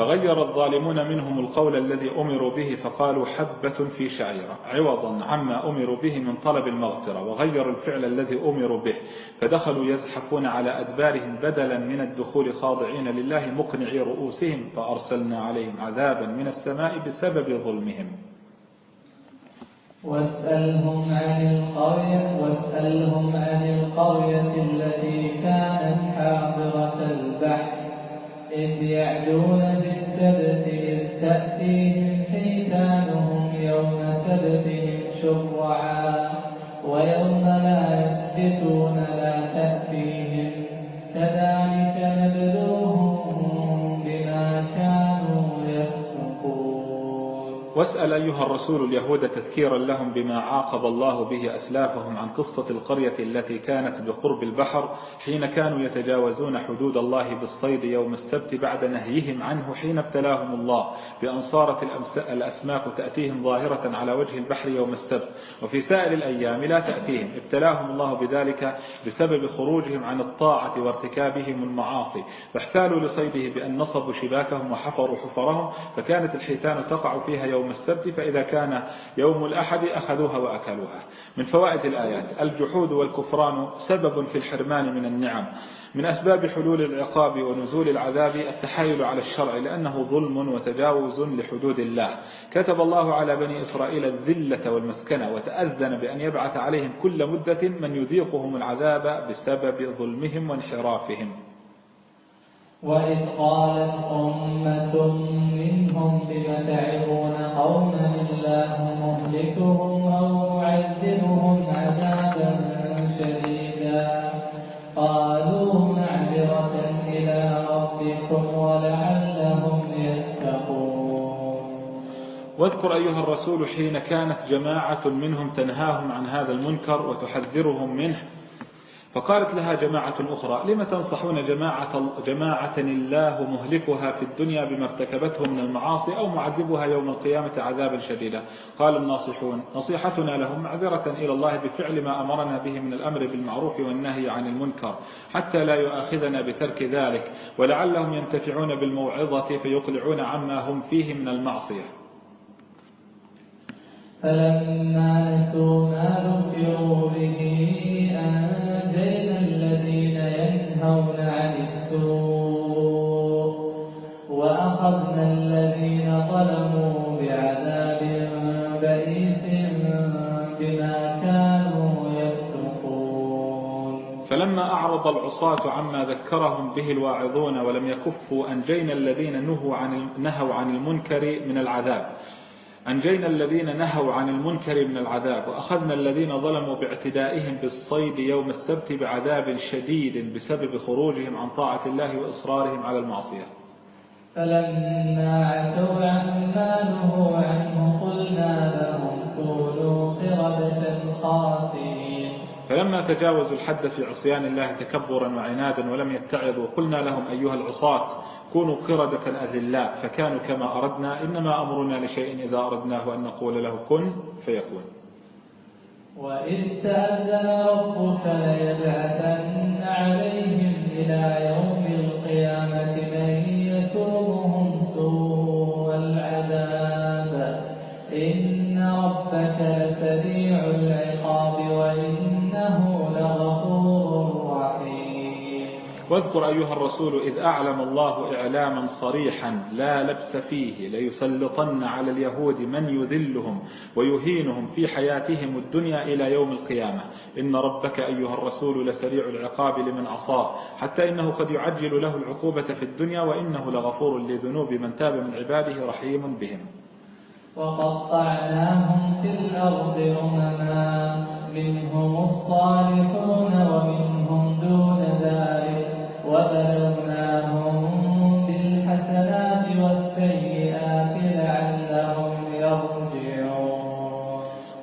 فغير الظالمون منهم القول الذي أمروا به فقالوا حبة في شعيرة. عوضا عما أمروا به من طلب المغفرة وغيروا الفعل الذي أمروا به فدخلوا يزحفون على أدبارهم بدلا من الدخول خاضعين لله مقنعي رؤوسهم فأرسلنا عليهم عذابا من السماء بسبب ظلمهم. واسألهم عن القرية واسألهم عن القرية التي كانت حاضرة البحر. إذ يعدون بالسبت إذ تأتيهم حيتانهم يوم سبتهم شرعا ويوم لا يسبتون لا تأتيهم. كذلك نبلوهم واسأل أيها الرسول اليهود تذكيرا لهم بما عاقب الله به أسلافهم عن قصة القرية التي كانت بقرب البحر حين كانوا يتجاوزون حدود الله بالصيد يوم السبت بعد نهيهم عنه حين ابتلاهم الله. بأن صارت الأسماك تأتيهم ظاهرة على وجه البحر يوم السبت. وفي سائر الأيام لا تأتيهم. ابتلاهم الله بذلك بسبب خروجهم عن الطاعة وارتكابهم المعاصي. فاحتالوا لصيده بأن نصبوا شباكهم وحفروا حفرهم. فكانت الحيتان تقع فيها يوم السبت فإذا كان يوم الأحد أخذوها وأكلوها. من فوائد الآيات الجحود والكفران سبب في الحرمان من النعم. من أسباب حلول العقاب ونزول العذاب التحايل على الشرع لأنه ظلم وتجاوز لحدود الله. كتب الله على بني إسرائيل الذلة والمسكنة وتأذن بأن يبعث عليهم كل مدة من يذيقهم العذاب بسبب ظلمهم وانحرافهم. وإذ قالت أمة منهم لم تعظون قوما الله مهلكهم أو معذبهم عذابا شديدا قالوا معذرة إلى ربكم ولعلهم يتقون واذكر أيها الرسول حين كانت جماعة منهم تنهاهم عن هذا المنكر وتحذرهم منه فقالت لها جماعة أخرى لم تنصحون جماعة, جماعة الله مهلكها في الدنيا بما ارتكبته من المعاصي أو معذبها يوم القيامة عذابا شديدا؟ قال الناصحون نصيحتنا لهم معذرة إلى الله بفعل ما أمرنا به من الأمر بالمعروف والنهي عن المنكر حتى لا يؤاخذنا بترك ذلك ولعلهم ينتفعون بالموعظة فيقلعون عما هم فيه من المعصية. فلما نسوا ما ذكروا به أنجينا الذين ينهون عن السوء وأخذنا الذين ظلموا بعذاب بئيس بما كانوا يفسقون. فلما أعرض العصاة عما ذكرهم به الواعظون ولم يكفوا أنجينا الذين نهوا عن, نهوا عن المنكر من العذاب أنجينا الذين نهوا عن المنكر من العذاب وأخذنا الذين ظلموا باعتدائهم بالصيد يوم السبت بعذاب شديد بسبب خروجهم عن طاعة الله وإصرارهم على المعصية. فلما عتوا عما نهوا عنه قلنا لهم كونوا قردة خاسرين. فلما تجاوزوا الحد في عصيان الله تكبرا وعنادا ولم يتعظوا قلنا لهم أيها العصاة كونوا قردة أذلاء فكانوا كما أردنا إنما أمرنا لشيء إذا أردناه أن نقول له كن فيكون. وإذ تأذن ربك ليبعثن عليهم إلى يوم القيامة واذكر أيها الرسول إذ أعلم الله إعلاما صريحا لا لبس فيه ليسلطن على اليهود من يذلهم ويهينهم في حياتهم الدنيا إلى يوم القيامة. إن ربك أيها الرسول لسريع العقاب لمن عصاه حتى إنه قد يعجل له العقوبة في الدنيا وإنه لغفور لذنوب من تاب من عباده رحيم بهم. وقطعناهم في الأرض أمما منهم الصالحون ومنهم دون ذلك.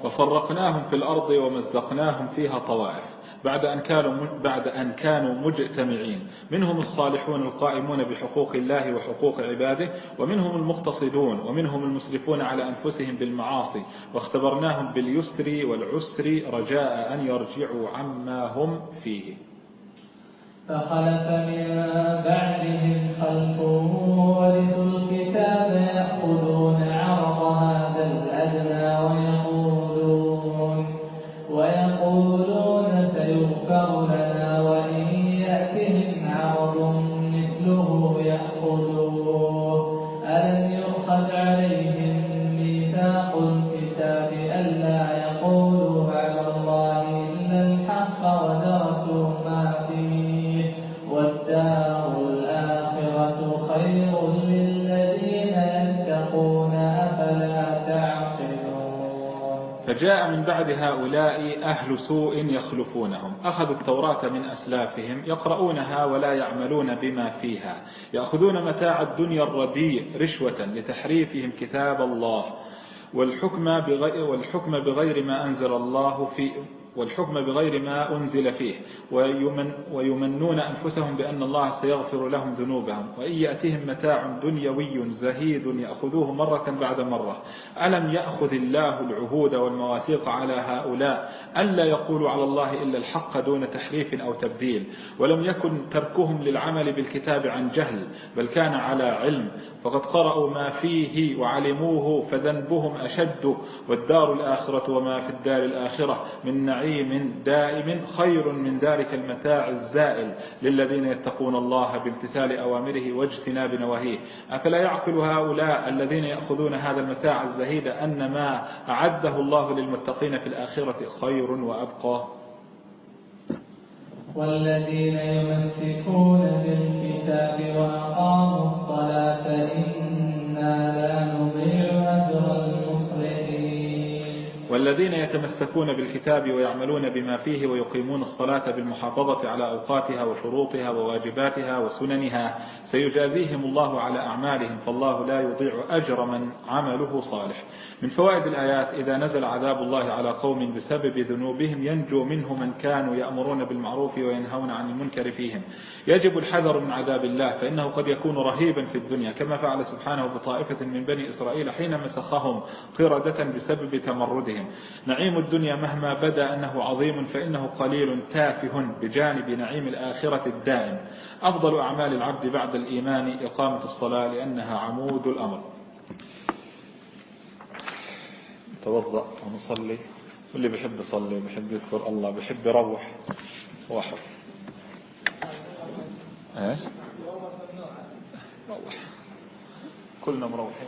وفرقناهم في الأرض ومزقناهم فيها طوائف بعد أن كانوا بعد أن كانوا مجتمعين. منهم الصالحون القائمون بحقوق الله وحقوق عباده ومنهم المقتصدون ومنهم المسرفون على أنفسهم بالمعاصي. واختبرناهم باليسر والعسر رجاء أن يرجعوا عما هم فيه. فخلف من بعدهم خلف ورثوا الكتاب يأخذون عرض هذا بعد هؤلاء أهل سوء يخلفونهم. أخذوا التوراة من أسلافهم يقرؤونها ولا يعملون بما فيها. يأخذون متاع الدنيا الرديء رشوة لتحريفهم كتاب الله والحكم بغير, والحكم بغير ما أنزل الله في والحكم بغير ما أنزل فيه ويمن ويمنون أنفسهم بأن الله سيغفر لهم ذنوبهم. وإن يأتهم متاع دنيوي زهيد يأخذوه مرة بعد مرة. ألم يأخذ الله العهود والمواثيق على هؤلاء ألا يقولوا على الله إلا الحق دون تحريف أو تبديل؟ ولم يكن تركهم للعمل بالكتاب عن جهل بل كان على علم. فقد قرأوا ما فيه وعلموه فذنبهم أشد. والدار الآخرة وما في الدار الآخرة من نعيم دائم خير من ذلك المتاع الزائل للذين يتقون الله بامتثال أوامره واجتناب نواهيه. أفلا يعقل هؤلاء الذين يأخذون هذا المتاع الزهيد أن ما أعده الله للمتقين في الآخرة خير وأبقى؟ والذين يمسكون بالكتاب وأقاموا الصلاة إنا لا والذين يتمسكون بالكتاب ويعملون بما فيه ويقيمون الصلاة بالمحافظة على أوقاتها وشروطها وواجباتها وسننها سيجازيهم الله على أعمالهم فالله لا يضيع أجر من عمله صالح. من فوائد الآيات إذا نزل عذاب الله على قوم بسبب ذنوبهم ينجو منه من كانوا يأمرون بالمعروف وينهون عن المنكر فيهم. يجب الحذر من عذاب الله فإنه قد يكون رهيبا في الدنيا كما فعل سبحانه بطائفة من بني إسرائيل حين مسخهم قردة بسبب تمردهم. نعيم الدنيا مهما بدا أنه عظيم فإنه قليل تافه بجانب نعيم الآخرة الدائم. أفضل أعمال العبد بعد الإيمان إقامة الصلاة لأنها عمود الأمر. توضأ ونصلي. واللي بحب يصلي بحب يذكر الله بحب يروح. واحد. إيش؟ روح. كلنا مروحين.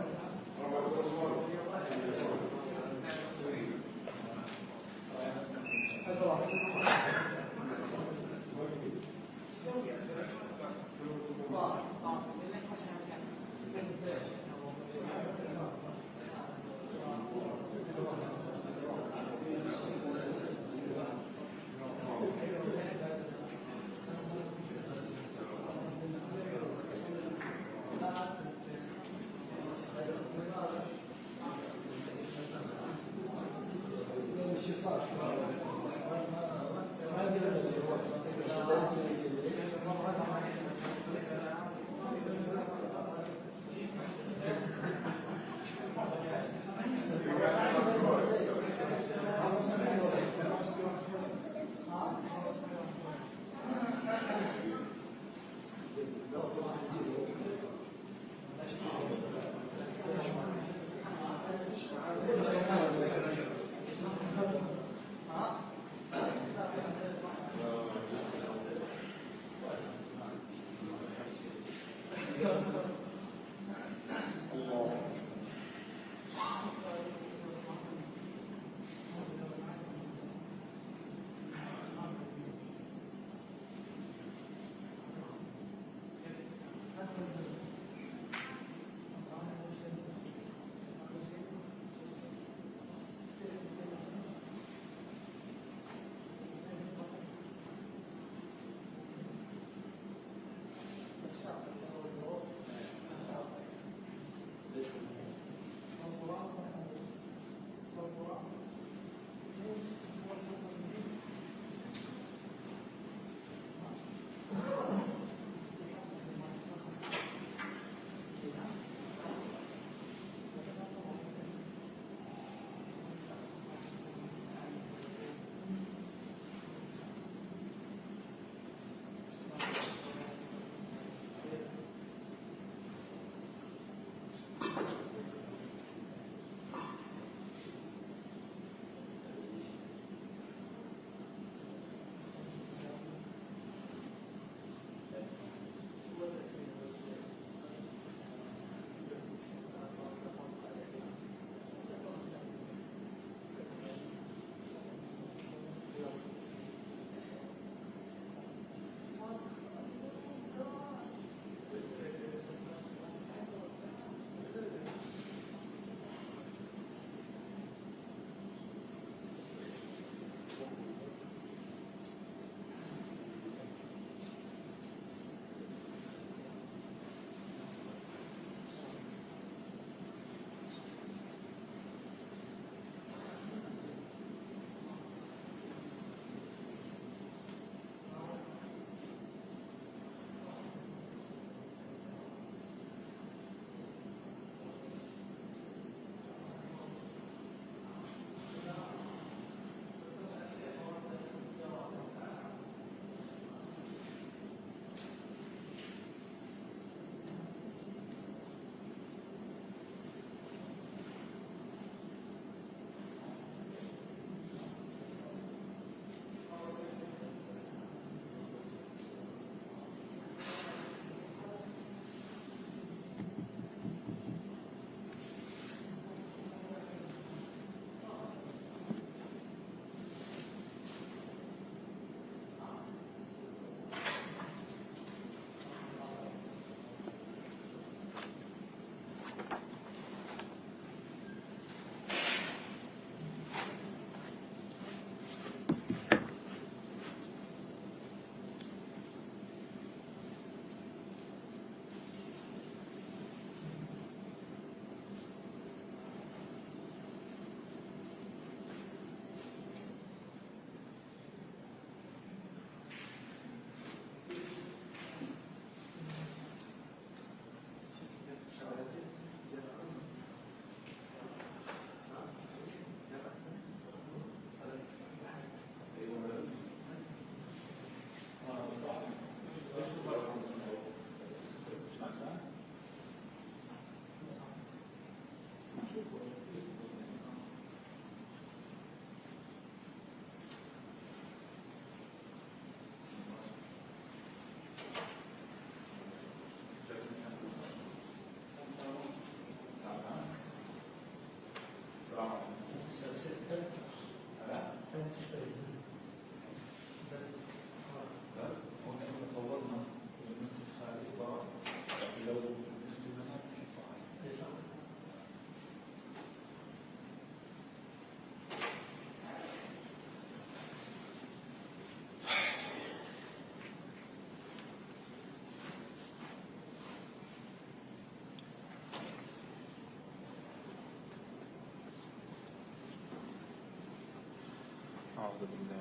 الشيطان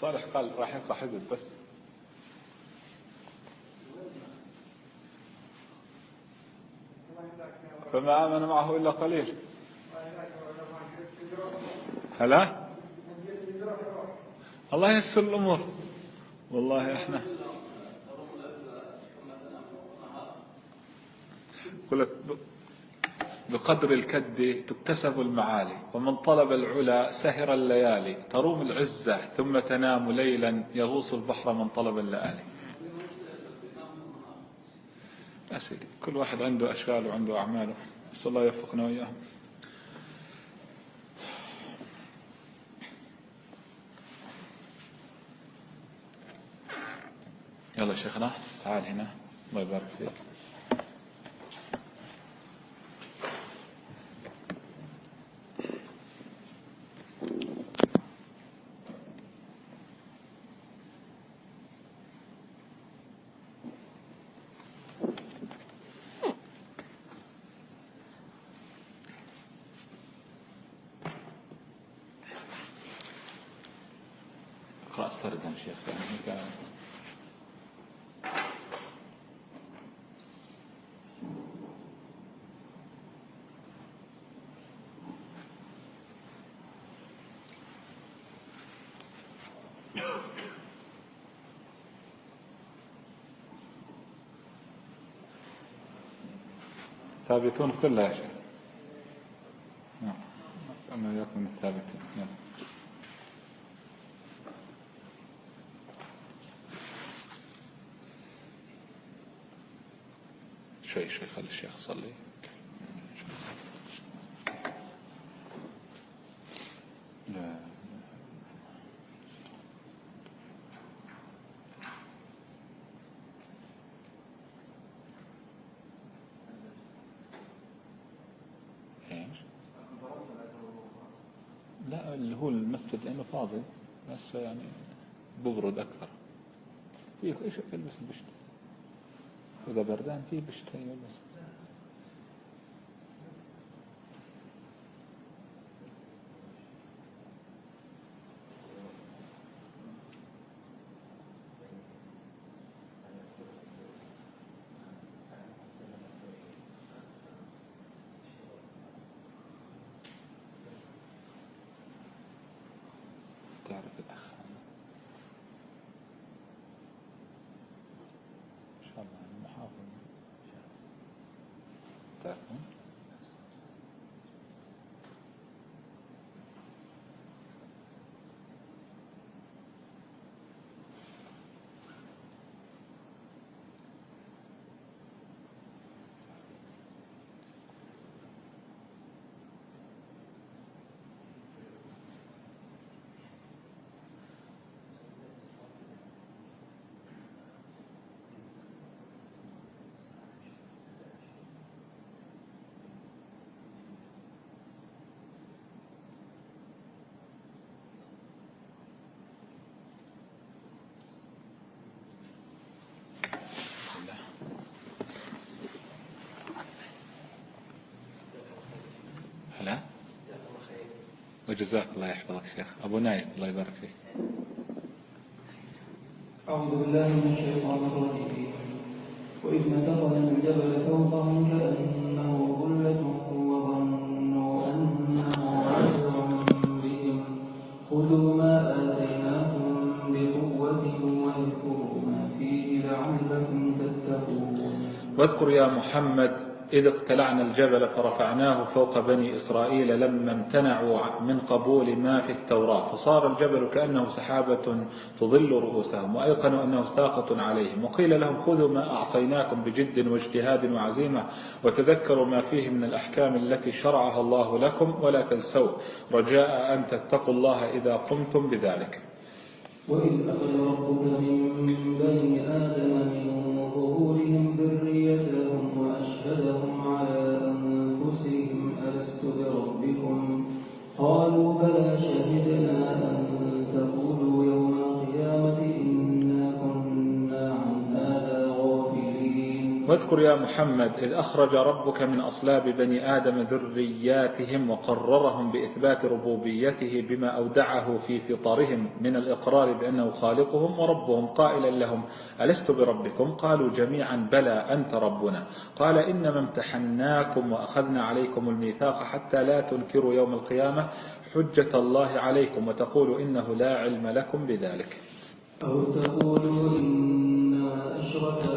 صالح قال راح يطلع حزب بس. فما آمن معه إلا قليل. هلا؟ الله يسر الأمور. والله إحنا. لك بقدر الكد تكتسب المعالي ومن طلب العلا سهر الليالي تروم العزة ثم تنام ليلا يغوص البحر من طلب الليالي يا سيدي كل واحد عنده أشغال وعنده أعماله. بس الله يوفقنا وإياهم. يلا شيخنا تعال هنا. الله يبارك فيك اقرأ استردم شيخ يعني كان ثابتون كلها شيخ نعم. أنا إياكم من الثابتين يلا شوي شوي خلي الشيخ يصلي. آوردن که بشه وجزاك الله يحفظك شيخ. أبو نايف الله يبارك فيك. أعوذ بالله من الشيطان الرجيم. وإذ نتقنا الجبل فوقهم كأنه ظلة وظنوا أنه واقع بهم. خذوا ما آتيناكم بقوة واذكروا ما فيه لعلكم تتقون. واذكر يا محمد إذ اقتلعنا الجبل فرفعناه فوق بني إسرائيل لما امتنعوا من قبول ما في التوراة. فصار الجبل كأنه سحابة تظل رؤوسهم وأيقنوا أنه ساقط عليهم. وقيل لهم خذوا ما أعطيناكم بجد واجتهاد وعزيمة وتذكروا ما فيه من الأحكام التي شرعها الله لكم ولا تنسوا. رجاء أن تتقوا الله إذا قمتم بذلك. وإذ أخذ ربك من بني آدم من واذكر يا محمد إذ أخرج ربك من أصلاب بني آدم ذرياتهم وقررهم بإثبات ربوبيته بما أودعه في فطرهم من الإقرار بأنه خالقهم وربهم قائلا لهم. ألست بربكم؟ قالوا جميعا بلى أنت ربنا. قال إنما امتحناكم وأخذنا عليكم الميثاق حتى لا تنكروا يوم القيامة حجة الله عليكم وتقولوا إنه لا علم لكم بذلك. أو تقولوا إنما أشرك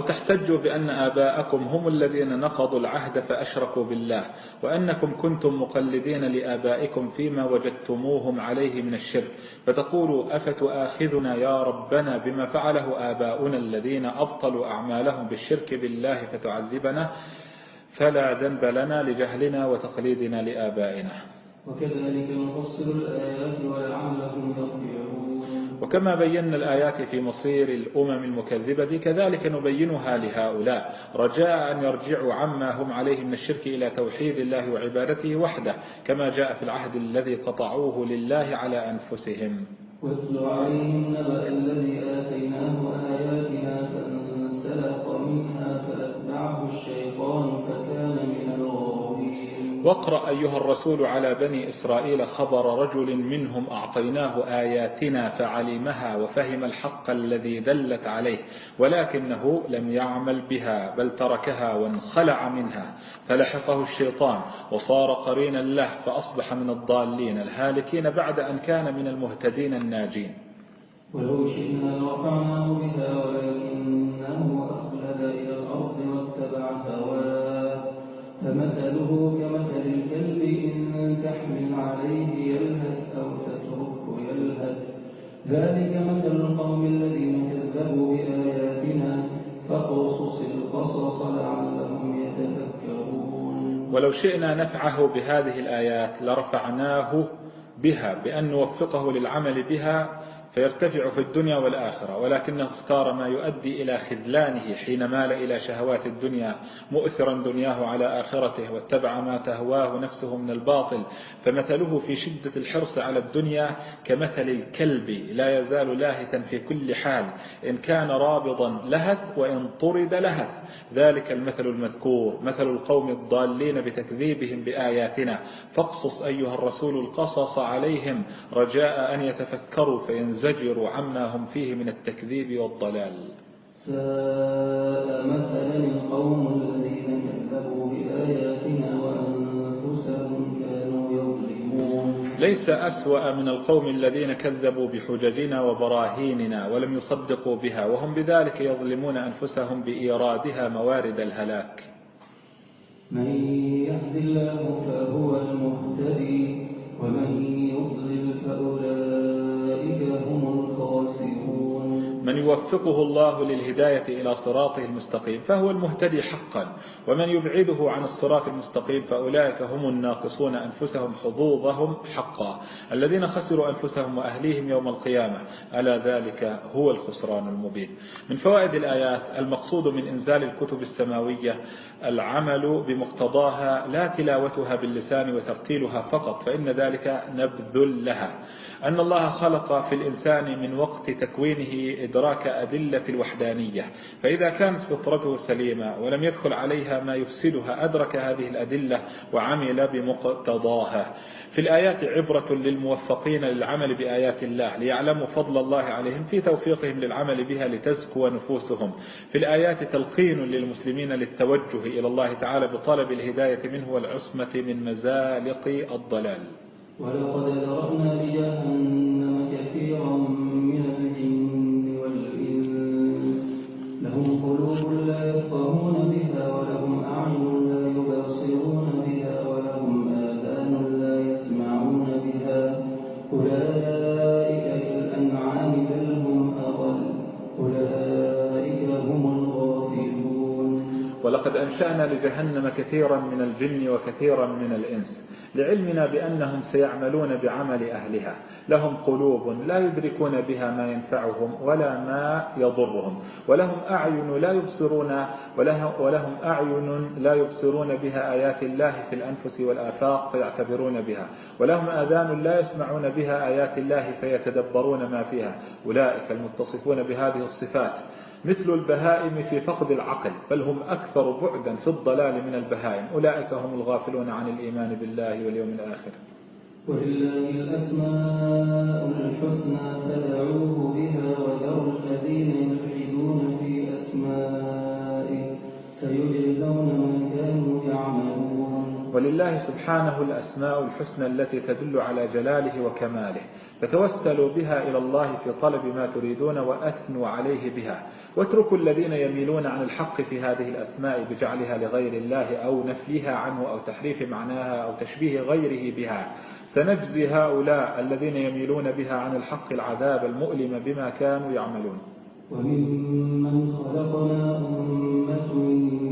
أو تحتجوا بأن آباءكم هم الذين نقضوا العهد فأشركوا بالله وأنكم كنتم مقلدين لآبائكم فيما وجدتموهم عليه من الشرك فتقولوا أفتؤاخذنا يا ربنا بما فعله آباؤنا الذين أبطلوا أعمالهم بالشرك بالله فتعذبنا فلا ذنب لنا لجهلنا وتقليدنا لآبائنا. وكذلك نفصل الآيات ولعلهم يرجعون. وكما بينا الآيات في مصير الأمم المكذبة كذلك نبينها لهؤلاء. رجاء أن يرجعوا عما هم عليه من الشرك إلى توحيد الله وعبادته وحده كما جاء في العهد الذي قطعوه لله على أنفسهم. واتل عليهم نبأ الذي آتيناه آياتنا فانسلخ منها فأتبعه الشيطان فكان واقرأ أيها الرسول على بني إسرائيل خبر رجل منهم أعطيناه آياتنا فعلمها وفهم الحق الذي دلت عليه ولكنه لم يعمل بها بل تركها وانخلع منها فلحقه الشيطان وصار قرينا له فأصبح من الضالين الهالكين بعد أن كان من المهتدين الناجين. ولو شئنا لرفعناه بها ولكنه أخلد إلى الأرض واتبع هواه فمثله كمثل ذلك مثل القوم الذين كذبوا بآياتنا فاقصص القصص لعلهم يتفكرون ولو شئنا نفعه بهذه الآيات لرفعناه بها بأن نوفقه للعمل بها فيرتفع في الدنيا والآخرة ولكنه اختار ما يؤدي إلى خذلانه حين مال إلى شهوات الدنيا مؤثرا دنياه على آخرته واتبع ما تهواه نفسه من الباطل. فمثله في شدة الحرص على الدنيا كمثل الكلب لا يزال لاهثا في كل حال إن كان رابضا لهث وإن طرد لهث. ذلك المثل المذكور مثل القوم الضالين بتكذيبهم بآياتنا. فاقصص أيها الرسول القصص عليهم رجاء أن يتفكروا فينزلوا زجروا عما هم فيه من التكذيب والضلال. ساء مثلا القوم الذين كذبوا بآياتنا وأنفسهم كانوا ليس أسوأ من القوم الذين كذبوا بحججنا وبراهيننا ولم يصدقوا بها وهم بذلك يظلمون أنفسهم بإيرادها موارد الهلاك. من يهد الله فهو المهتدي ومن يضلل فأولئك يوفقه الله للهداية إلى صراطه المستقيم فهو المهتدي حقا. ومن يبعده عن الصراط المستقيم فأولئك هم الناقصون أنفسهم حظوظهم حقا. الذين خسروا أنفسهم وأهليهم يوم القيامة ألا ذلك هو الخسران المبين. من فوائد الآيات المقصود من إنزال الكتب السماوية العمل بمقتضاها لا تلاوتها باللسان وترتيلها فقط فإن ذلك نبذل لها. أن الله خلق في الإنسان من وقت تكوينه إدراك أدلة الوحدانية فإذا كانت فطرته سليمة ولم يدخل عليها ما يفسدها أدرك هذه الأدلة وعمل بمقتضاها. في الآيات عبرة للموفقين للعمل بآيات الله ليعلموا فضل الله عليهم في توفيقهم للعمل بها لتزكو نفوسهم. في الآيات تلقين للمسلمين للتوجه إلى الله تعالى بطلب الهداية منه والعصمة من مزالق الضلال. ولقد ذرأنا لجهنم كثيرا أنشأنا لجهنم كثيرا من الجن وكثيرا من الإنس لعلمنا بأنهم سيعملون بعمل أهلها. لهم قلوب لا يدركون بها ما ينفعهم ولا ما يضرهم ولهم أعين لا يبصرون ولهم أعين لا يبصرون بها آيات الله في الأنفس والآفاق فيعتبرون بها ولهم آذان لا يسمعون بها آيات الله فيتدبرون ما فيها. أولئك المتصفون بهذه الصفات. مثل البهائم في فقد العقل بل هم أكثر بعدا في الضلال من البهائم. أولئك هم الغافلون عن الإيمان بالله واليوم الآخر. ولله الأسماء الحسنى فدعوه بها وذروا الذين يلحدون في أسمائه سيجزون ما كانوا يعملون. ولله سبحانه الأسماء الحسنى التي تدل على جلاله وكماله. فتوسلوا بها إلى الله في طلب ما تريدون وأثنوا عليه بها. واتركوا الذين يميلون عن الحق في هذه الأسماء بجعلها لغير الله أو نفيها عنه أو تحريف معناها أو تشبيه غيره بها. سنجزي هؤلاء الذين يميلون بها عن الحق العذاب المؤلم بما كانوا يعملون. وممن خلقنا أمة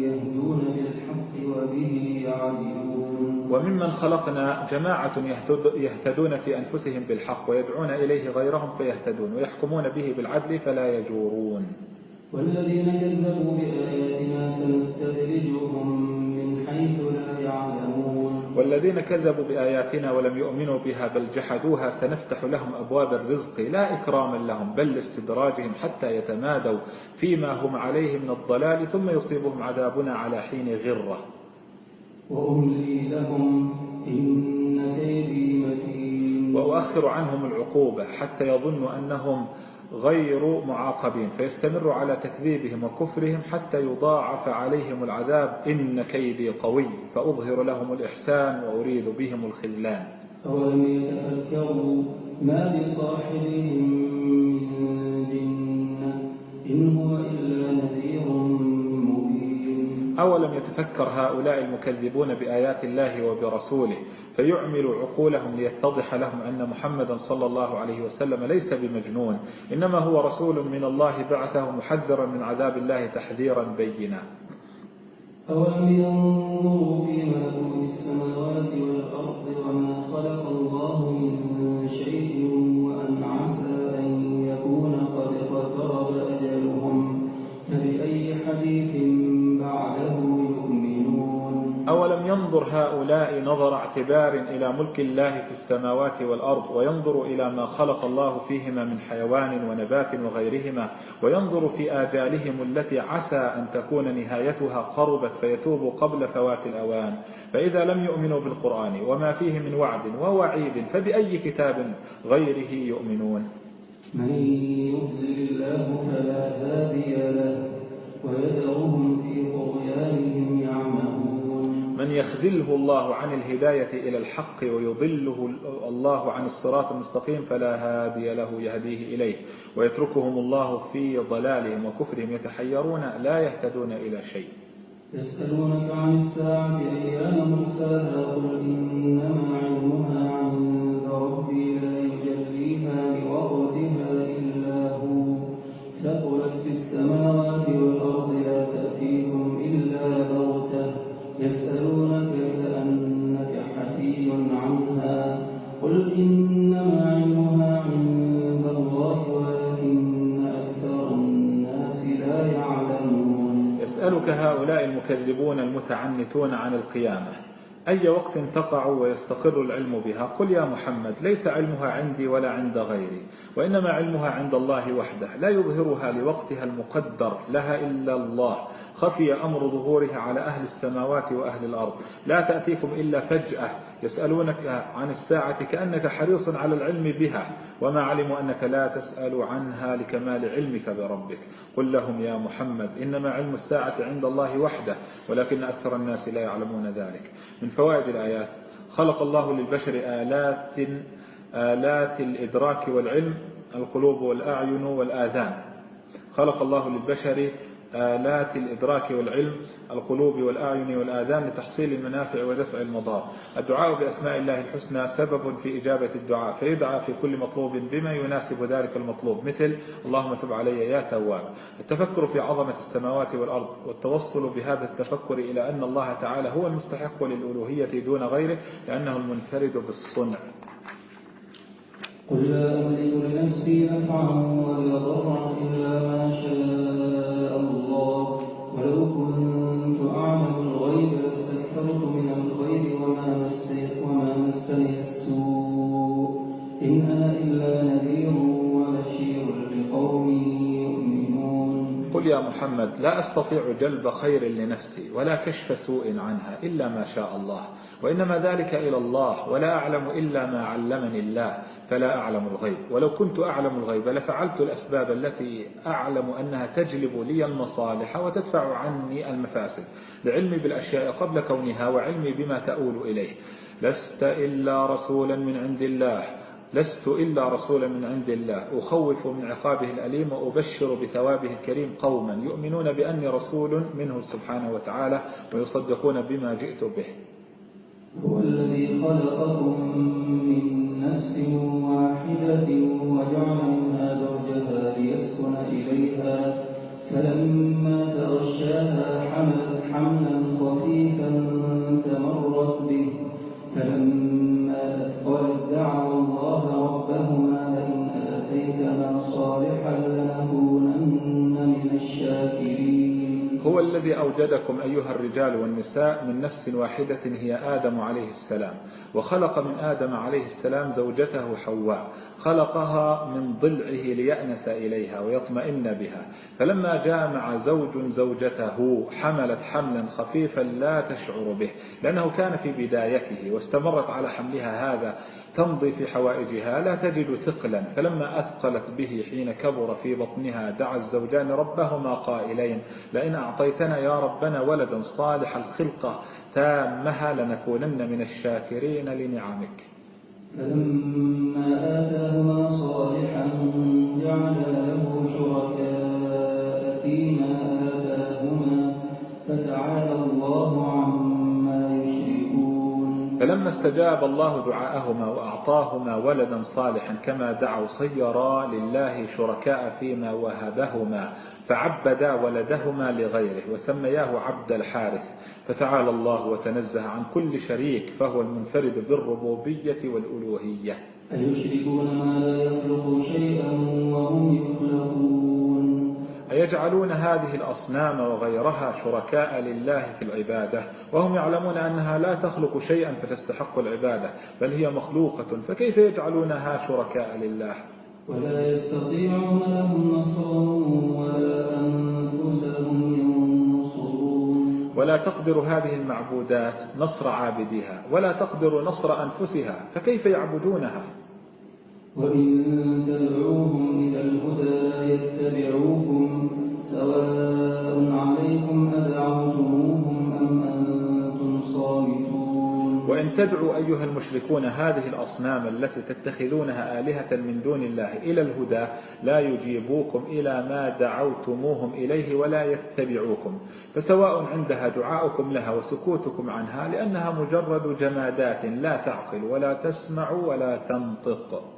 يهدون بالحق وبه يعدلون. وممن خلقنا جماعة يهتدون في أنفسهم بالحق ويدعون إليه غيرهم فيهتدون ويحكمون به بالعدل فلا يجورون. والذين كذبوا بآياتنا سنستدرجهم من حيث لا يعلمون. والذين كذبوا بآياتنا ولم يؤمنوا بها بل جحدوها سنفتح لهم أبواب الرزق لا إكراما لهم بل لاستدراجهم حتى يتمادوا فيما هم عليه من الضلال ثم يصيبهم عذابنا على حين غرة. وأملي لهم إن كيدي متين. وأؤخر عنهم العقوبة حتى يظنوا أنهم غير معاقبين فيستمر على تكذيبهم وكفرهم حتى يضاعف عليهم العذاب إن كيدي قوي فأظهر لهم الإحسان وأريد بهم الخذلان. أولم يتفكروا ما بصاحبهم أولم يتفكر هؤلاء المكذبون بآيات الله وبرسوله فيعمل عقولهم ليتضح لهم أن محمدا صلى الله عليه وسلم ليس بمجنون إنما هو رسول من الله بعثه محذرا من عذاب الله تحذيرا بينا. أولم ينظروا في ملكوت السماوات والأرض وما خلق الله من شيء وأن عسى أن يكون قد اقترب أجلهم فبأي حديث ينظر هؤلاء نظر اعتبار إلى ملك الله في السماوات والأرض وينظر إلى ما خلق الله فيهما من حيوان ونبات وغيرهما وينظر في آجالهم التي عسى أن تكون نهايتها قربت فيتوب قبل فوات الأوان. فإذا لم يؤمنوا بالقرآن وما فيه من وعد ووعيد فبأي كتاب غيره يؤمنون؟ من يضلل الله فلا هادي له ويدعوهم في طغيانهم من يخذله الله عن الهداية إلى الحق ويضله الله عن الصراط المستقيم فلا هادي له يهديه إليه. ويتركهم الله في ضلالهم وكفرهم يتحيرون لا يهتدون إلى شيء. يسألونك عن الساعة أيام مرساها قل إنما علمها المكذبون المتعنتون عن القيامة. أي وقت تقع ويستقر العلم بها؟ قل يا محمد ليس علمها عندي ولا عند غيري وإنما علمها عند الله وحده لا يظهرها لوقتها المقدر لها إلا الله. خفي أمر ظهورها على أهل السماوات وأهل الأرض. لا تأتيكم إلا فجأة يسألونك عن الساعة كأنك حريص على العلم بها وما علموا أنك لا تسأل عنها لكمال علمك بربك. قل لهم يا محمد إنما علم الساعة عند الله وحده ولكن أكثر الناس لا يعلمون ذلك. من فوائد الآيات خلق الله للبشر آلات آلات الإدراك والعلم القلوب والأعين والآذان. خلق الله للبشر آلات الإدراك والعلم القلوب والأعين والآذان لتحصيل المنافع ودفع المضار. الدعاء بأسماء الله الحسنى سبب في إجابة الدعاء فيدعى في كل مطلوب بما يناسب ذلك المطلوب مثل اللهم تب علي يا تواب. التفكر في عظمة السماوات والأرض والتوصل بهذا التفكر إلى أن الله تعالى هو المستحق للألوهية دون غيره لأنه المنفرد بالصنع. قل لا أملك لنفسي نفعا ولا ضرا إلا ما شاء. قل يا محمد لا أستطيع جلب خير لنفسي ولا كشف سوء عنها إلا ما شاء الله وإنما ذلك إلى الله ولا أعلم إلا ما علمني الله فلا أعلم الغيب. ولو كنت أعلم الغيب لفعلت الأسباب التي أعلم أنها تجلب لي المصالح وتدفع عني المفاسد لعلمي بالأشياء قبل كونها وعلمي بما تؤول إليه. لست إلا رسولا من عند الله. لست إلا رسولا من عند الله. أخوف من عقابه الأليم وأبشر بثوابه الكريم قوما يؤمنون بأني رسول منه سبحانه وتعالى ويصدقون بما جئت به. هو الذي خلقكم من نفس واحدة وجعل منها زوجها ليسكن إليها. فلما أوجدكم أيها الرجال والنساء من نفس واحدة هي آدم عليه السلام وخلق من آدم عليه السلام زوجته حواء خلقها من ضلعه ليأنس إليها ويطمئن بها فلما جامع زوج زوجته حملت حملا خفيفا لا تشعر به لأنه كان في بدايته واستمرت على حملها هذا تمضي في حوائجها لا تجد ثقلا. فلما أثقلت به حين كبر في بطنها دعا الزوجان ربهما قائلين لئن أعطيتنا يا ربنا ولدا صالح الخلقة تامها لنكونن من الشاكرين لنعمك. فلما آتاهما صالحا جعل له شركاء فيما آتاهما فتعالى الله عما فلما استجاب الله دعاءهما وأعطاهما ولدا صالحا كما دعوا صيرا لله شركاء فيما وهبهما فعبدا ولدهما لغيره وسمياه عبد الحارث فتعالى الله وتنزه عن كل شريك فهو المنفرد بالربوبية والألوهية. أيشركون ما لا يخلق شيئا وهم يخلقون. أيجعلون هذه الأصنام وغيرها شركاء لله في العبادة؟ وهم يعلمون أنها لا تخلق شيئا فتستحق العبادة بل هي مخلوقة فكيف يجعلونها شركاء لله؟ ولا يستطيعون لهم نصرا ولا أنفسهم ينصرون. ولا تقدر هذه المعبودات نصر عابدها ولا تقدر نصر أنفسها فكيف يعبدونها؟ وإن تدعوهم إلى الهدى يتبعوكم سواء عليكم أدعوتموهم أم أنتم وإن تدعوا أيها المشركون هذه الأصنام التي تتخذونها آلهة من دون الله إلى الهدى لا يجيبوكم إلى ما دعوتموهم إليه ولا يتبعوكم فسواء عندها دعاؤكم لها وسكوتكم عنها لأنها مجرد جمادات لا تعقل ولا تسمع ولا تنطق.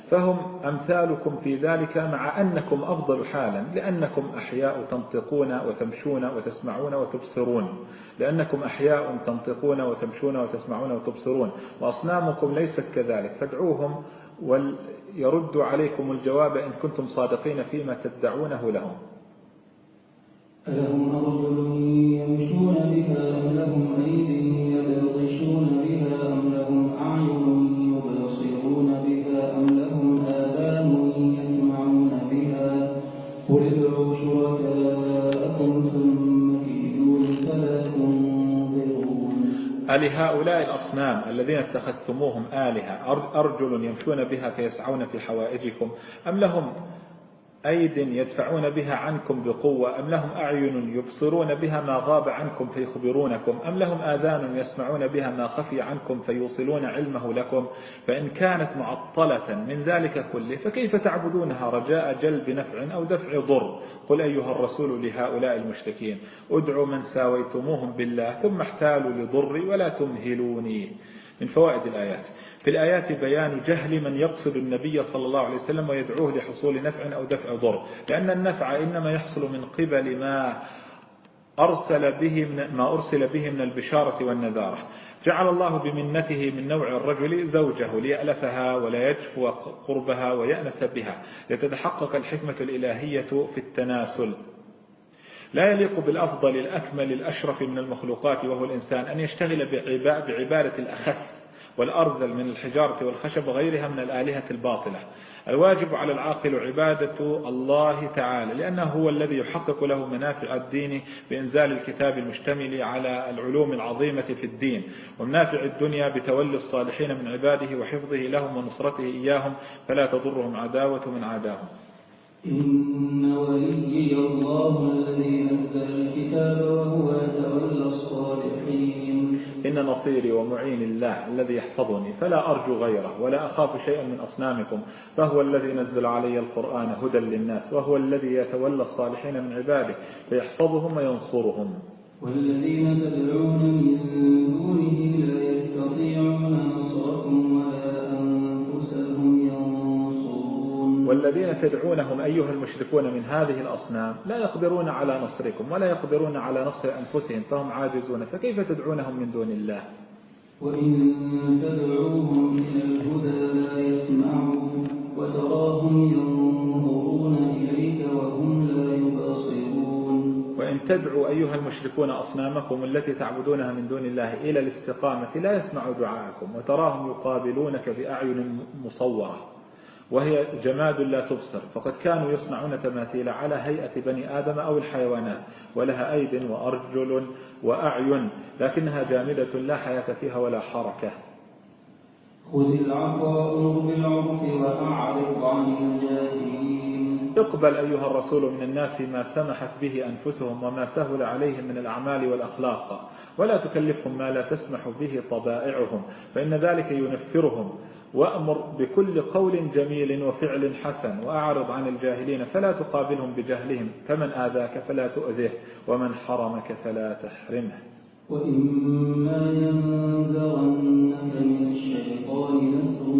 فهم أمثالكم في ذلك مع أنكم أفضل حالا لأنكم أحياء تنطقون وتمشون وتسمعون وتبصرون. لأنكم أحياء تنطقون وتمشون وتسمعون وتبصرون. وأصنامكم ليست كذلك. فادعوهم وليرد عليكم الجواب إن كنتم صادقين فيما تدعونه لهم. ألهم أرجل يمشون بها أم لهم أيدي ألهؤلاء الأصنام الذين اتخذتموهم آلهة أرجل يمشون بها فيسعون في حوائجكم أم لهم أيد يدفعون بها عنكم بقوة أم لهم أعين يبصرون بها ما غاب عنكم فيخبرونكم أم لهم آذان يسمعون بها ما خفي عنكم فيوصلون علمه لكم فإن كانت معطلة من ذلك كله فكيف تعبدونها رجاء جلب نفع أو دفع ضر قل أيها الرسول لهؤلاء المشركين ادعوا من ساويتموهم بالله ثم احتالوا لضري ولا تمهلوني من فوائد الآيات. في الآيات بيان جهل من يقصد النبي صلى الله عليه وسلم ويدعوه لحصول نفع أو دفع ضر. لأن النفع إنما يحصل من قبل ما أرسل به من ما أرسل به من البشارة والنذارة. جعل الله بمنته من نوع الرجل زوجه ليألفها ولا يجفو قربها ويأنس بها. لتتحقق الحكمة الإلهية في التناسل. لا يليق بالأفضل الأكمل الأشرف من المخلوقات وهو الإنسان أن يشتغل بعبادة الأخس والأرذل من الحجارة والخشب وغيرها من الآلهة الباطلة. الواجب على العاقل عبادة الله تعالى لأنه هو الذي يحقق له منافع الدين بإنزال الكتاب المشتمل على العلوم العظيمة في الدين ومنافع الدنيا بتولي الصالحين من عباده وحفظه لهم ونصرته إياهم فلا تضرهم عداوة من عاداهم إن وليي الله الذي نزل الكتاب وهو يتولى الصالحين. إن نصيري ومعين الله الذي يحفظني فلا أرجو غيره ولا أخاف شيئا من أصنامكم فهو الذي نزل علي القرآن هدى للناس وهو الذي يتولى الصالحين من عباده فيحفظهم وينصرهم. والذين تدعون من دونه لا يستطيعون نصركم ولا والذين تدعونهم أيها المشركون من هذه الأصنام لا يقدرون على نصركم ولا يقدرون على نصر أنفسهم فهم عاجزون فكيف تدعونهم من دون الله؟ وإن تدعوهم إلى الهدى لا يسمعوا وتراهم ينظرون إليك وهم لا يبصرون. وإن تدعوا أيها المشركون أصنامكم التي تعبدونها من دون الله إلى الاستقامة لا يسمعوا دعاءكم وتراهم يقابلونك بأعين مصورة. وهي جماد لا تبصر فقد كانوا يصنعون تماثيل على هيئة بني آدم أو الحيوانات ولها أيد وأرجل وأعين لكنها جامدة لا حياة فيها ولا حركة. خذ العفو وأمر بالعرف وأعرض عن الجاهلين. اقبل أيها الرسول من الناس ما سمحت به أنفسهم وما سهل عليهم من الأعمال والأخلاق ولا تكلفهم ما لا تسمح به طبائعهم فإن ذلك ينفرهم. وأمر بكل قول جميل وفعل حسن وأعرض عن الجاهلين فلا تقابلهم بجهلهم فمن آذاك فلا تؤذه ومن حرمك فلا تحرمه. وإما ينزغنك من الشيطان نزغ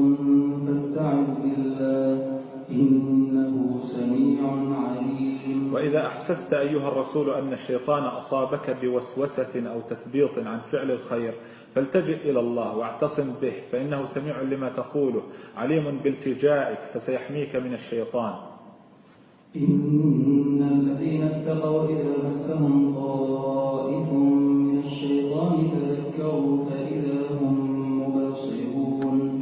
فاستعذ بالله إنه سميع عليم. وإذا أحسست أيها الرسول أن الشيطان أصابك بوسوسة أو تثبيط عن فعل الخير فالتجئ إلى الله واعتصم به فإنه سميع لما تقوله عليم بالتجائك فسيحميك من الشيطان. إن الذين اتقوا إذا مسهم طائف من الشيطان هم مبصرون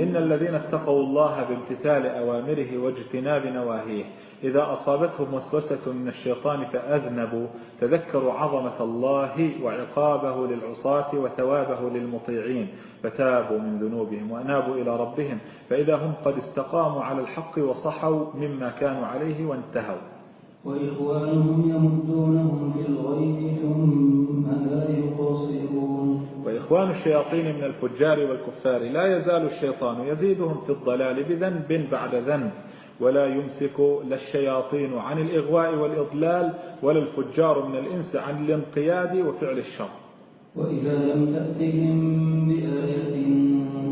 إن الذين اتقوا الله بامتثال أوامره واجتناب نواهيه. إذا أصابتهم وسوسة من الشيطان فأذنبوا. تذكروا عظمة الله وعقابه للعصاة وثوابه للمطيعين. فتابوا من ذنوبهم وأنابوا إلى ربهم. فإذا هم قد استقاموا على الحق وصحوا مما كانوا عليه وانتهوا. وإخوانهم يمدونهم في الغيب ثم لا يقصرون. وإخوان الشياطين من الفجار والكفار لا يزال الشيطان يزيدهم في الضلال بذنب بعد ذنب ولا يمسك لا الشياطين عن الإغواء والإضلال ولا الفجار من الإنس عن الانقياد وفعل الشر. وإذا لم تأتهم بآية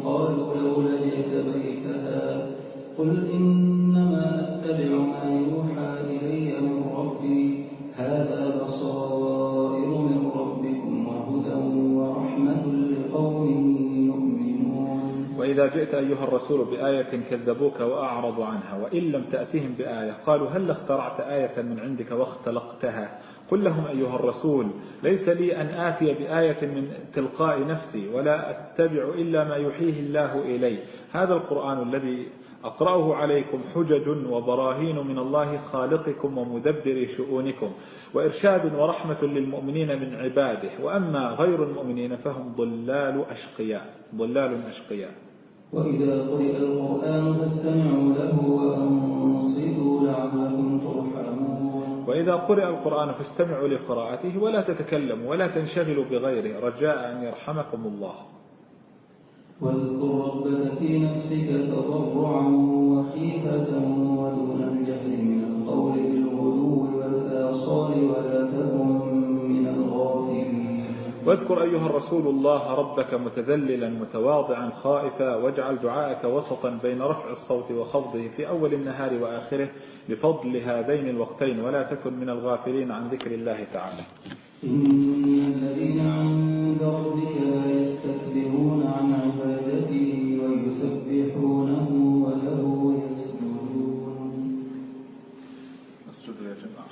قالوا لولا جئت بيتها. قل إنما وإذا جئت أيها الرسول بآية كذبوك وأعرضوا عنها وإن لم تأتهم بآية قالوا هل اخترعت آية من عندك واختلقتها قل لهم أيها الرسول ليس لي أن آتي بآية من تلقاء نفسي ولا أتبع إلا ما يحيه الله إلي هذا القرآن الذي أقرأه عليكم حجج وبراهين من الله خالقكم ومدبر شؤونكم وإرشاد ورحمة للمؤمنين من عباده وأما غير المؤمنين فهم ضلال أشقياء ضلال أشقياء. وإذا قرئ القرآن فاستمعوا له وأنصتوا لعلكم ترحمون. وإذا قرئ القرآن فاستمعوا لقراءته ولا تتكلموا ولا تنشغلوا بغيره. رجاء أن يرحمكم الله. واذكر ربك في نفسك تضرعا وخيفة ودون الجهل من القول بالغدو والآصال ولا واذكر أيها الرسول الله ربك متذللا متواضعا خائفا واجعل دعاءك وسطا بين رفع الصوت وخفضه في أول النهار وآخره لفضل هذين الوقتين ولا تكن من الغافلين عن ذكر الله تعالى. إن الذين عند ربك لا يستكبرون عن عبادته ويسبحونه وله يسجدون اسجدوا يا جماعة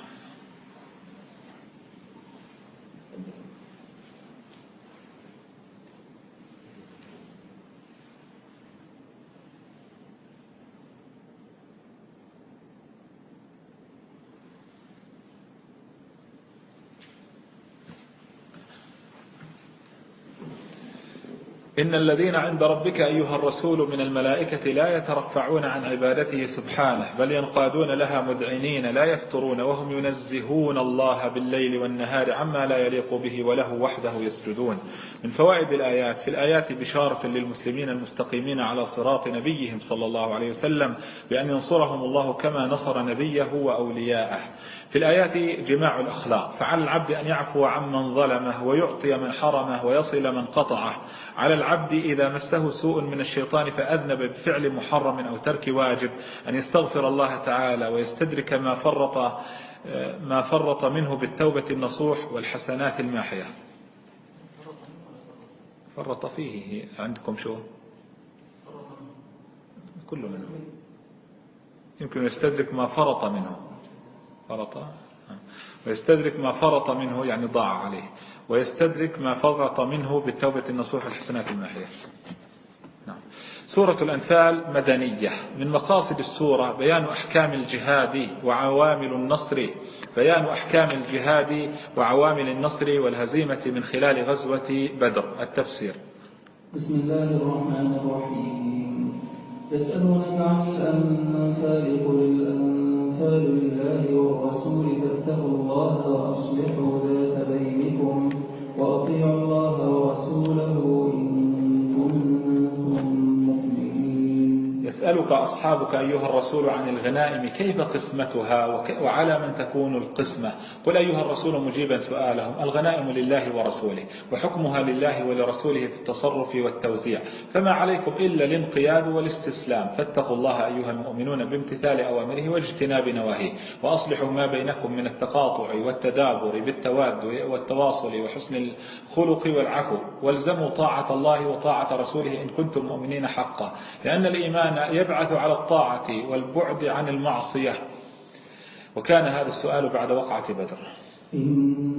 إن الذين عند ربك أيها الرسول من الملائكة لا يترفعون عن عبادته سبحانه بل ينقادون لها مذعنين لا يفترون وهم ينزهون الله بالليل والنهار عما لا يليق به وله وحده يسجدون. من فوائد الآيات في الآيات بشارة للمسلمين المستقيمين على صراط نبيهم صلى الله عليه وسلم بأن ينصرهم الله كما نصر نبيه وأولياءه. في الآيات جماع الأخلاق فعلى العبد أن يعفو عمن ظلمه ويعطي من حرمه ويصل من قطعه. على العبد إذا مسه سوء من الشيطان فأذنب بفعل محرم أو ترك واجب أن يستغفر الله تعالى ويستدرك ما فرط ما فرط منه بالتوبة النصوح والحسنات الماحية. فرط فيه عندكم شو؟ كل منه. يمكن يستدرك ما فرط منه. فرط؟ ويستدرك ما فرط منه يعني ضاع عليه. ويستدرك ما فرط منه بالتوبة النصوح الحسنات الماحية نعم. سورة الأنفال مدنية. من مقاصد السورة بيان أحكام الجهاد وعوامل النصر بيان أحكام الجهاد وعوامل النصر والهزيمة من خلال غزوة بدر. التفسير. بسم الله الرحمن الرحيم. يسألونك عن الأنفال قل الأنفال لله والرسول فاتقوا الله وأصلحوا ذات بينكم. وأطيعوا الله يسألك أصحابك أيها الرسول عن الغنائم كيف قسمتها وعلى من تكون القسمة؟ قل أيها الرسول مجيبا سؤالهم الغنائم لله ورسوله وحكمها لله ولرسوله في التصرف والتوزيع فما عليكم إلا الانقياد والاستسلام. فاتقوا الله أيها المؤمنون بامتثال أوامره واجتناب نواهيه وأصلحوا ما بينكم من التقاطع والتدابر بالتواد والتواصل وحسن الخلق والعفو. والزموا طاعة الله وطاعة رسوله إن كنتم مؤمنين حقا لأن الإيمان يبعث على الطاعة والبعد عن المعصية. وكان هذا السؤال بعد وقعة بدر. إنما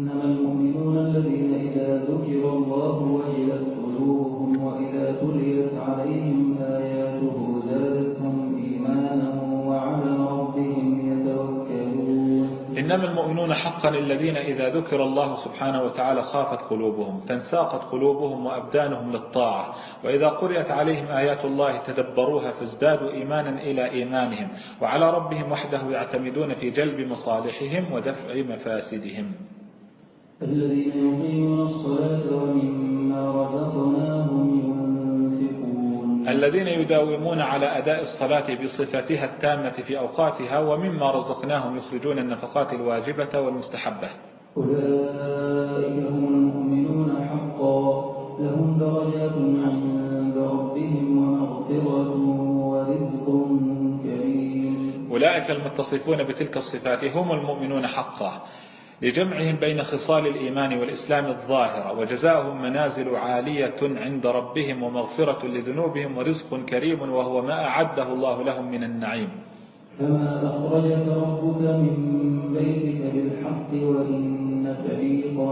حقا الذين إذا ذكر الله سبحانه وتعالى خافت قلوبهم تنساقت قلوبهم وأبدانهم للطاعة. وإذا قرأت عليهم آيات الله تدبروها فازدادوا إيمانا إلى إيمانهم وعلى ربهم وحده يعتمدون في جلب مصالحهم ودفع مفاسدهم. الذين يقيمون الصلاة ومما رزقناهم الذين يداومون على أداء الصلاة بصفتها التامة في أوقاتها ومما رزقناهم يخرجون النفقات الواجبة والمستحبة. أولئك هم المؤمنون حقا لهم درجات عند ربهم ومغفرة ورزق كريم. أولئك المتصفون بتلك الصفات هم المؤمنون حقا. لجمعهم بين خصال الإيمان والإسلام الظاهرة وجزاؤهم منازل عالية عند ربهم ومغفرة لذنوبهم ورزق كريم وهو ما أعده الله لهم من النعيم. كما أخرجك ربك من بيتك بالحق وإن فريقا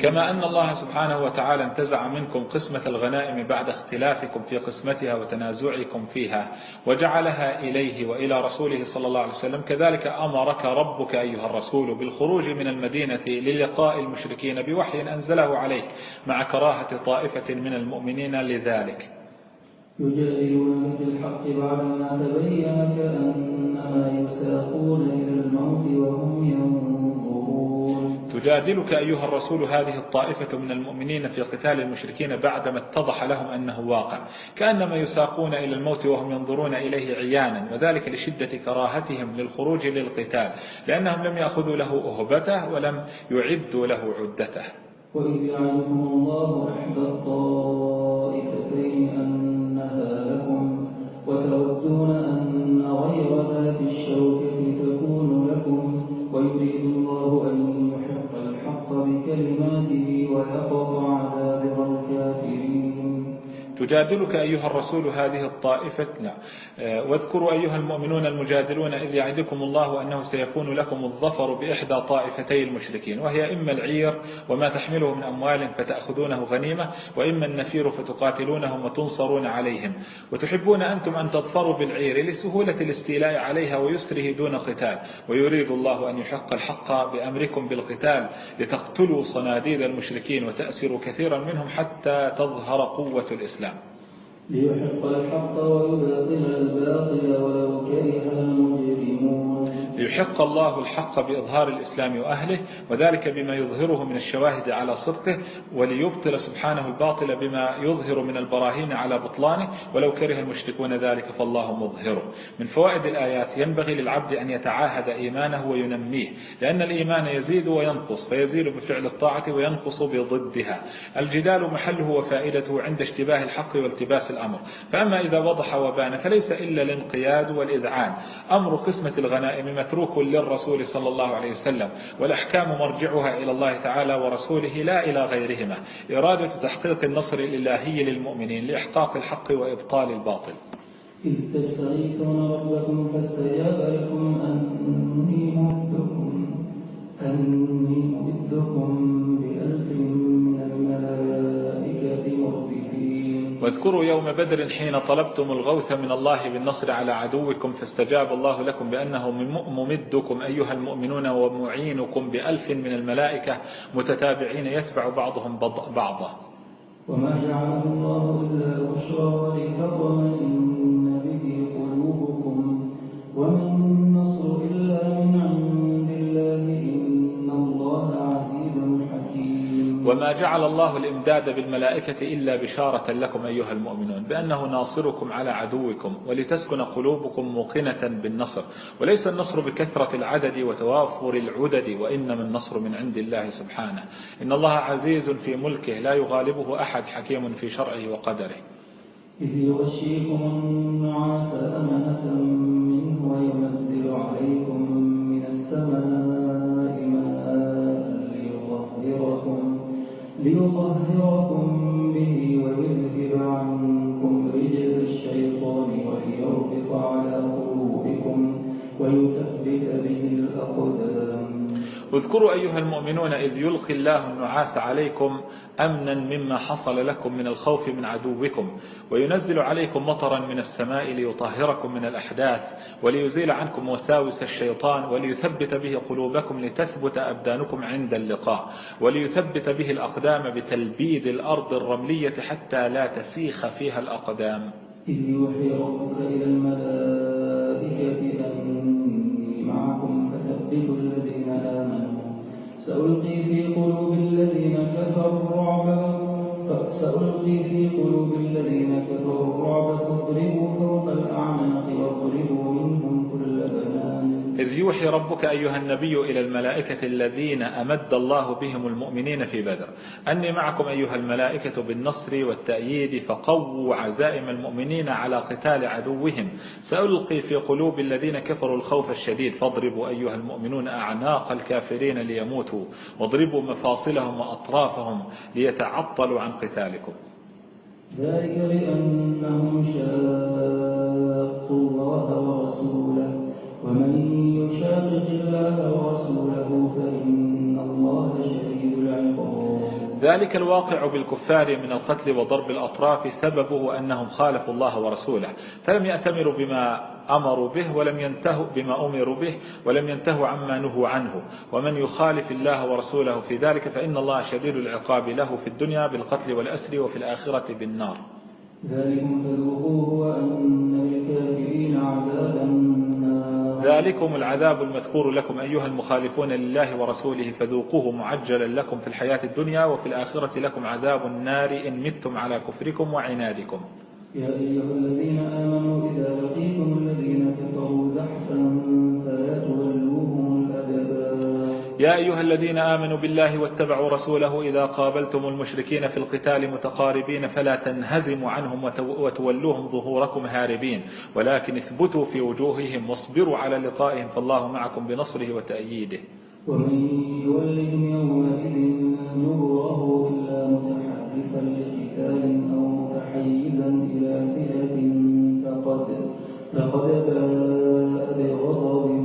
كما أن الله سبحانه وتعالى انتزع منكم قسمة الغنائم بعد اختلافكم في قسمتها وتنازعكم فيها وجعلها إليه وإلى رسوله صلى الله عليه وسلم. كذلك أمرك ربك أيها الرسول بالخروج من المدينة للقاء المشركين بوحي أنزله عليك مع كراهة طائفة من المؤمنين لذلك. يجادلون في الحق بعدما تبين كأنما يساقون إلى الموت وهم ينظرون. تجادلك أيها الرسول هذه الطائفة من المؤمنين في قتال المشركين بعدما اتضح لهم أنه واقع. كأنما يساقون إلى الموت وهم ينظرون إليه عيانا وذلك لشدة كراهتهم للخروج للقتال لأنهم لم يأخذوا له أهبته ولم يعدوا له عدته. وإذ يعلمهم الله إحدى الطائفتين أنها لكم وتودون أن غير ذات الشوكة تكون لكم ويريد الحق بكلماته ويقطع تجادلك أيها الرسول هذه الطائفة لا واذكروا أيها المؤمنون المجادلون إذ يعدكم الله أنه سيكون لكم الظفر بإحدى طائفتي المشركين وهي إما العير وما تحمله من أموال فتأخذونه غنيمة وإما النفير فتقاتلونهم وتنصرون عليهم. وتحبون أنتم أن تظفروا بالعير لسهولة الاستيلاء عليها ويسره دون قتال. ويريد الله أن يحق الحق بأمركم بالقتال لتقتلوا صناديد المشركين وتأسروا كثيرا منهم حتى تظهر قوة الإسلام. ليحق الحق ويباطل الباطل ولو كره المجرمون. ليحق الله الحق بإظهار الإسلام وأهله وذلك بما يظهره من الشواهد على صدقه وليبطل سبحانه الباطل بما يظهر من البراهين على بطلانه ولو كره المشركون ذلك فالله مظهره. من فوائد الآيات ينبغي للعبد أن يتعاهد إيمانه وينميه لأن الإيمان يزيد وينقص فيزيد بفعل الطاعة وينقص بضدها. الجدال محله وفائدته عند اشتباه الحق والتباس الأمر. فأما إذا وضح وبان فليس إلا الانقياد والإذعان. أمر قسمة الغنائم متروك للرسول صلى الله عليه وسلم والأحكام مرجعها إلى الله تعالى ورسوله لا إلى غيرهما. إرادة تحقيق النصر الإلهي للمؤمنين لإحقاق الحق وإبطال الباطل. إذ تستغيثون ربكم فاستجاب لكم أني ممدكم أني ممدكم بألف واذكروا يوم بدر حين طلبتم الغوث من الله بالنصر على عدوكم فاستجاب الله لكم بأنه ممدكم أيها المؤمنون ومعينكم بألف من الملائكة متتابعين يتبع بعضهم بعضا. وما جعله الله إلا بشرى ولتطمئن وما جعل الله الإمداد بالملائكة إلا بشارة لكم أيها المؤمنون بأنه ناصركم على عدوكم ولتسكن قلوبكم موقنة بالنصر وليس النصر بكثرة العدد وتوافر العدد وإنما النصر من عند الله سبحانه. إن الله عزيز في ملكه لا يغالبه أحد حكيم في شرعه وقدره. إذ يغشيكم النعاس أمنة منه وينزل عليكم من السماء ليطهركم اذكروا أيها المؤمنون إذ يلقي الله النعاس عليكم أمنا مما حصل لكم من الخوف من عدوكم وينزل عليكم مطرا من السماء ليطهركم من الأحداث وليزيل عنكم وساوس الشيطان وليثبت به قلوبكم لتثبت أبدانكم عند اللقاء وليثبت به الأقدام بتلبيد الأرض الرملية حتى لا تسيخ فيها الأقدام. إذ يوحي ربك إلى الملائكة سألقي في قلوب الذين كفروا الرعب سألقي في قلوب الذين كفروا الرعب إذ يوحي ربك أيها النبي إلى الملائكة الذين أمد الله بهم المؤمنين في بدر. أني معكم أيها الملائكة بالنصر والتأييد فقووا عزائم المؤمنين على قتال عدوهم. سألقي في قلوب الذين كفروا الخوف الشديد. فاضربوا أيها المؤمنون أعناق الكافرين ليموتوا. واضربوا مفاصلهم وأطرافهم ليتعطلوا عن قتالكم. ذلك بأنهم شاقوا الله ورسوله. ومن يشاقق الله ورسوله فإن الله شديد العقاب. ذلك الواقع بالكفار من القتل وضرب الأطراف سببه أنهم خالفوا الله ورسوله فلم يأتمروا بما أمروا به ولم ينتهوا بما أمروا به ولم ينتهوا عما نهوا عنه ومن يخالف الله ورسوله في ذلك فإن الله شديد العقاب له في الدنيا بالقتل والأسر وفي الآخرة بالنار. ذلكم فذوقوه وأن للكافرين عذاب النار. ذلكم العذاب المذكور لكم أيها المخالفون لله ورسوله فذوقوه معجلا لكم في الحياة الدنيا وفي الآخرة لكم عذاب النار إن متم على كفركم وعنادكم. يا أيها الذين آمنوا إذا لقيتم الذين كفروا زحفا فلا الأدبار يا أيها الذين آمنوا بالله واتبعوا رسوله إذا قابلتم المشركين في القتال متقاربين فلا تنهزموا عنهم وتو- وتولوهم ظهوركم هاربين. ولكن اثبتوا في وجوههم واصبروا على لقائهم فالله معكم بنصره وتأييده. ومن يولهم يومئذ نوره إلا متحرفا لقتال أو متحيزا إلى فئة فقد فقد باء بغضب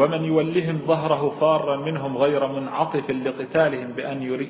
ومن يولهم ظهره فارا منهم غير منعطف لقتالهم بأن, يري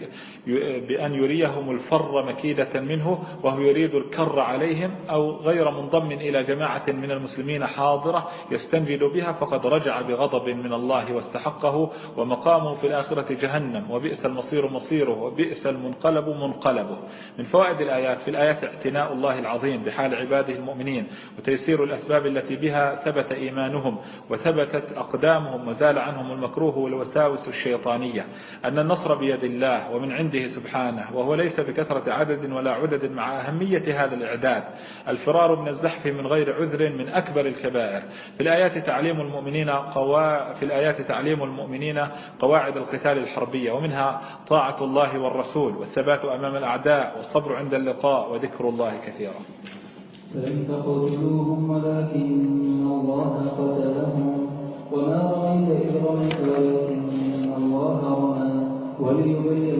بأن يريهم الفر مكيدة منه وهو يريد الكر عليهم أو غير منضم إلى جماعة من المسلمين حاضرة يستنجد بها فقد رجع بغضب من الله واستحقه ومقامه في الآخرة جهنم وبئس المصير مصيره وبئس المنقلب منقلبه. من فوائد الآيات في الآيات اعتناء الله العظيم بحال عباده المؤمنين وتيسير الأسباب التي بها ثبت إيمانهم وثبتت أقدامهم وزال عنهم المكروه والوساوس الشيطانية. أن النصر بيد الله ومن عنده سبحانه وهو ليس بكثرة عدد ولا عدد مع أهمية هذا الإعداد. الفرار من الزحف من غير عذر من أكبر الكبائر. في الآيات تعليم المؤمنين قوا في الآيات تعليم المؤمنين قواعد القتال الحربية ومنها طاعة الله والرسول والثبات أمام الأعداء والصبر عند اللقاء وذكر الله كثيرا. فلم تقتلوهم ولكن الله قتلهم. وما رميت إذ رميت ولكن الله رمى وليبلي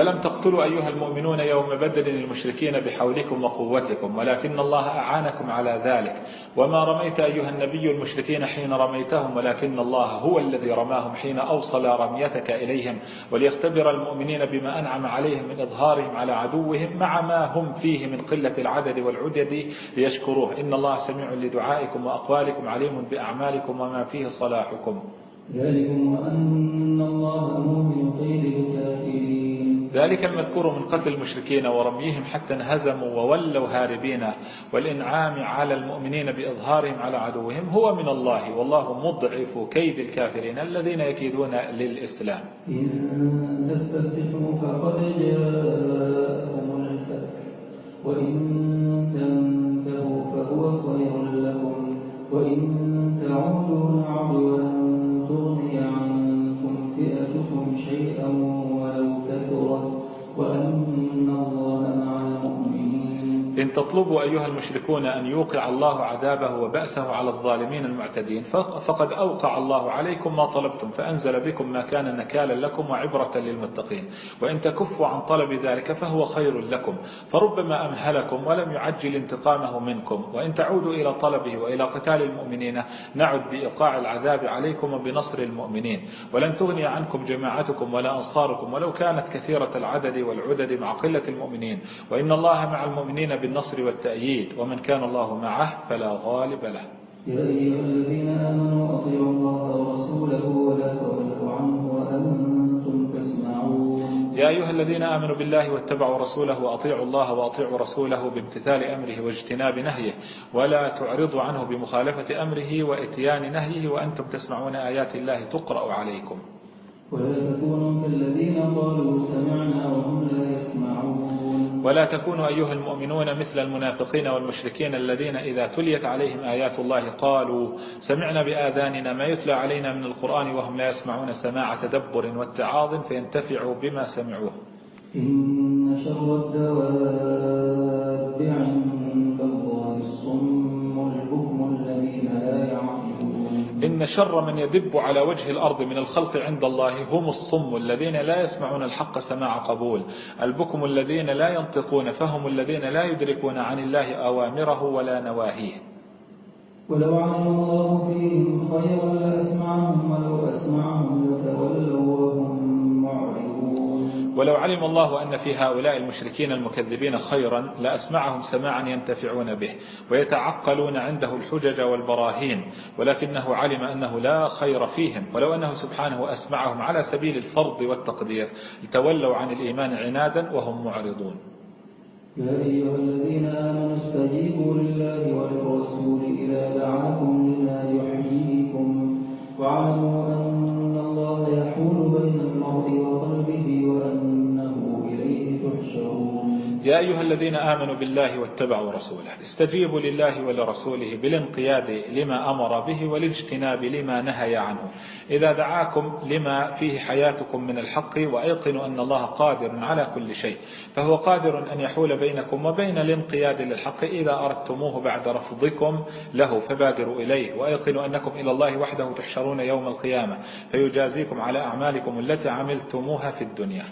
فلم تقتلوا أيها المؤمنون يوم بدر المشركين بحولكم وقوتكم ولكن الله أعانكم على ذلك. وما رميت أيها النبي المشركين حين رميتهم ولكن الله هو الذي رماهم حين أوصل رميتك إليهم وليختبر المؤمنين بما أنعم عليهم من إظهارهم على عدوهم مع ما هم فيه من قلة العدد والعدد ليشكروه. إن الله سميع لدعائكم وأقوالكم عليم بأعمالكم وما فيه صلاحكم. ذلكم وأن الله مهن قيد الكافرين. ذلك المذكور من قتل المشركين ورميهم حتى انهزموا وولوا هاربين. والإنعام على المؤمنين بإظهارهم على عدوهم هو من الله. والله مضعف كيد الكافرين الذين يكيدون للإسلام. إن تستفتحوا فقد جاءكم الفتح وإن تنتهوا فهو خير لكم وإن تعودوا نعد ولن تغني عنكم فئتكم شيئا. إن تطلبوا أيها المشركون أن يوقع الله عذابه وبأسه على الظالمين المعتدين فقد أوقع الله عليكم ما طلبتم فأنزل بكم ما كان نكالا لكم وعبرة للمتقين وإن تكفوا عن طلب ذلك فهو خير لكم فربما أمهلكم ولم يعجل انتقامه منكم وإن تعودوا إلى طلبه وإلى قتال المؤمنين نعد بإيقاع العذاب عليكم وبنصر المؤمنين ولن تغني عنكم جماعتكم ولا أنصاركم ولو كانت كثيرة العدد والعدد مع قلة المؤمنين وإن الله مع المؤمنين بالنصر والتأييد ومن كان الله معه فلا غالب له. يا أيها الذين آمنوا أطيعوا الله ورسوله ولا تولوا عنه وأنتم تسمعون. يا أيها الذين آمنوا بالله واتبعوا رسوله وأطيعوا الله وأطيعوا رسوله بامتثال أمره واجتناب نهيه ولا تعرضوا عنه بمخالفة أمره وإتيان نهيه وأنتم تسمعون آيات الله تقرأ عليكم. ولا تكونوا كالذين قالوا سمعنا وهم لا يسمعون. ولا تكونوا أيها المؤمنون مثل المنافقين والمشركين الذين إذا تليت عليهم آيات الله قالوا سمعنا بآذاننا ما يتلى علينا من القرآن وهم لا يسمعون سماع تدبر واتعاظ فينتفعوا بما سمعوه. إن شر الدواب إن شر من يدب على وجه الأرض من الخلق عند الله هم الصم الذين لا يسمعون الحق سماع قبول. البكم الذين لا ينطقون فهم الذين لا يدركون عن الله أوامره ولا نواهيه. ولو علم الله فيهم خيرا لأسمعهم ولو أسمعهم لتولوا. ولو علم الله أن في هؤلاء المشركين المكذبين خيرا لأسمعهم سماعا ينتفعون به ويتعقلون عنده الحجج والبراهين ولكنه علم أنه لا خير فيهم ولو أنه سبحانه أسمعهم على سبيل الفرض والتقدير لتولوا عن الإيمان عنادا وهم معرضون. يا أيها الذين آمنوا استجيبوا لله وللرسول إذا دعاكم لما يحييكم واعلموا أن يا أيها الذين آمنوا بالله واتبعوا رسوله استجيبوا لله ولرسوله بالانقياد لما أمر به والاجتناب لما نهي عنه. إذا دعاكم لما فيه حياتكم من الحق وأيقنوا أن الله قادر على كل شيء فهو قادر أن يحول بينكم وبين الانقياد للحق. إذا أردتموه بعد رفضكم له فبادروا إليه وأيقنوا أنكم إلى الله وحده تحشرون يوم القيامة فيجازيكم على أعمالكم التي عملتموها في الدنيا.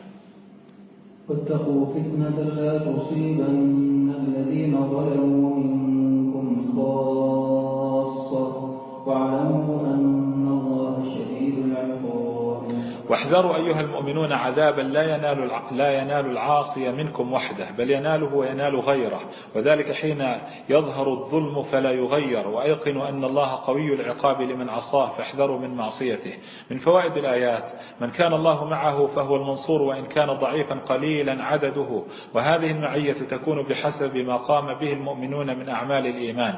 واتقوا فتنة لا تصيبن الذين ظلموا منكم خاصة. واحذروا أيها المؤمنون عذابا لا ينال لا ينال العاصي منكم وحده بل يناله وينال غيره. وذلك حين يظهر الظلم فلا يغير وأيقنوا أن الله قوي العقاب لمن عصاه فاحذروا من معصيته. من فوائد الآيات من كان الله معه فهو المنصور وإن كان ضعيفا قليلا عدده. وهذه المعية تكون بحسب ما قام به المؤمنون من أعمال الإيمان.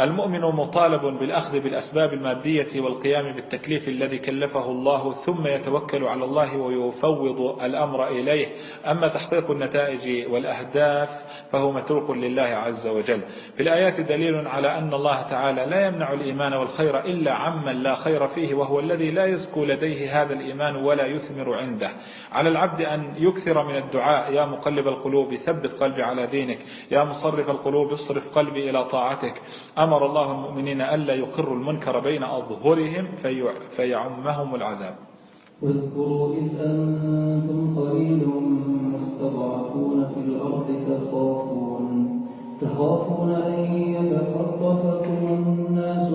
المؤمن مطالب بالأخذ بالأسباب المادية والقيام بالتكليف الذي كلفه الله ثم يتوكل على الله ويفوض الأمر إليه. أما تحقيق النتائج والأهداف فهو متروك لله عز وجل. في الآيات دليل على أن الله تعالى لا يمنع الإيمان والخير إلا عمن لا خير فيه وهو الذي لا يزكو لديه هذا الإيمان ولا يثمر عنده. على العبد أن يكثر من الدعاء. يا مقلب القلوب ثبت قلبي على دينك. يا مصرف القلوب اصرف قلبي إلى طاعتك. أمر الله المؤمنين ألا يقروا المنكر بين أظهرهم في فيعمهم العذاب. واذكروا إذ أنتم قليل مستضعفون في الأرض تخافون تخافون أن يتخطفكم الناس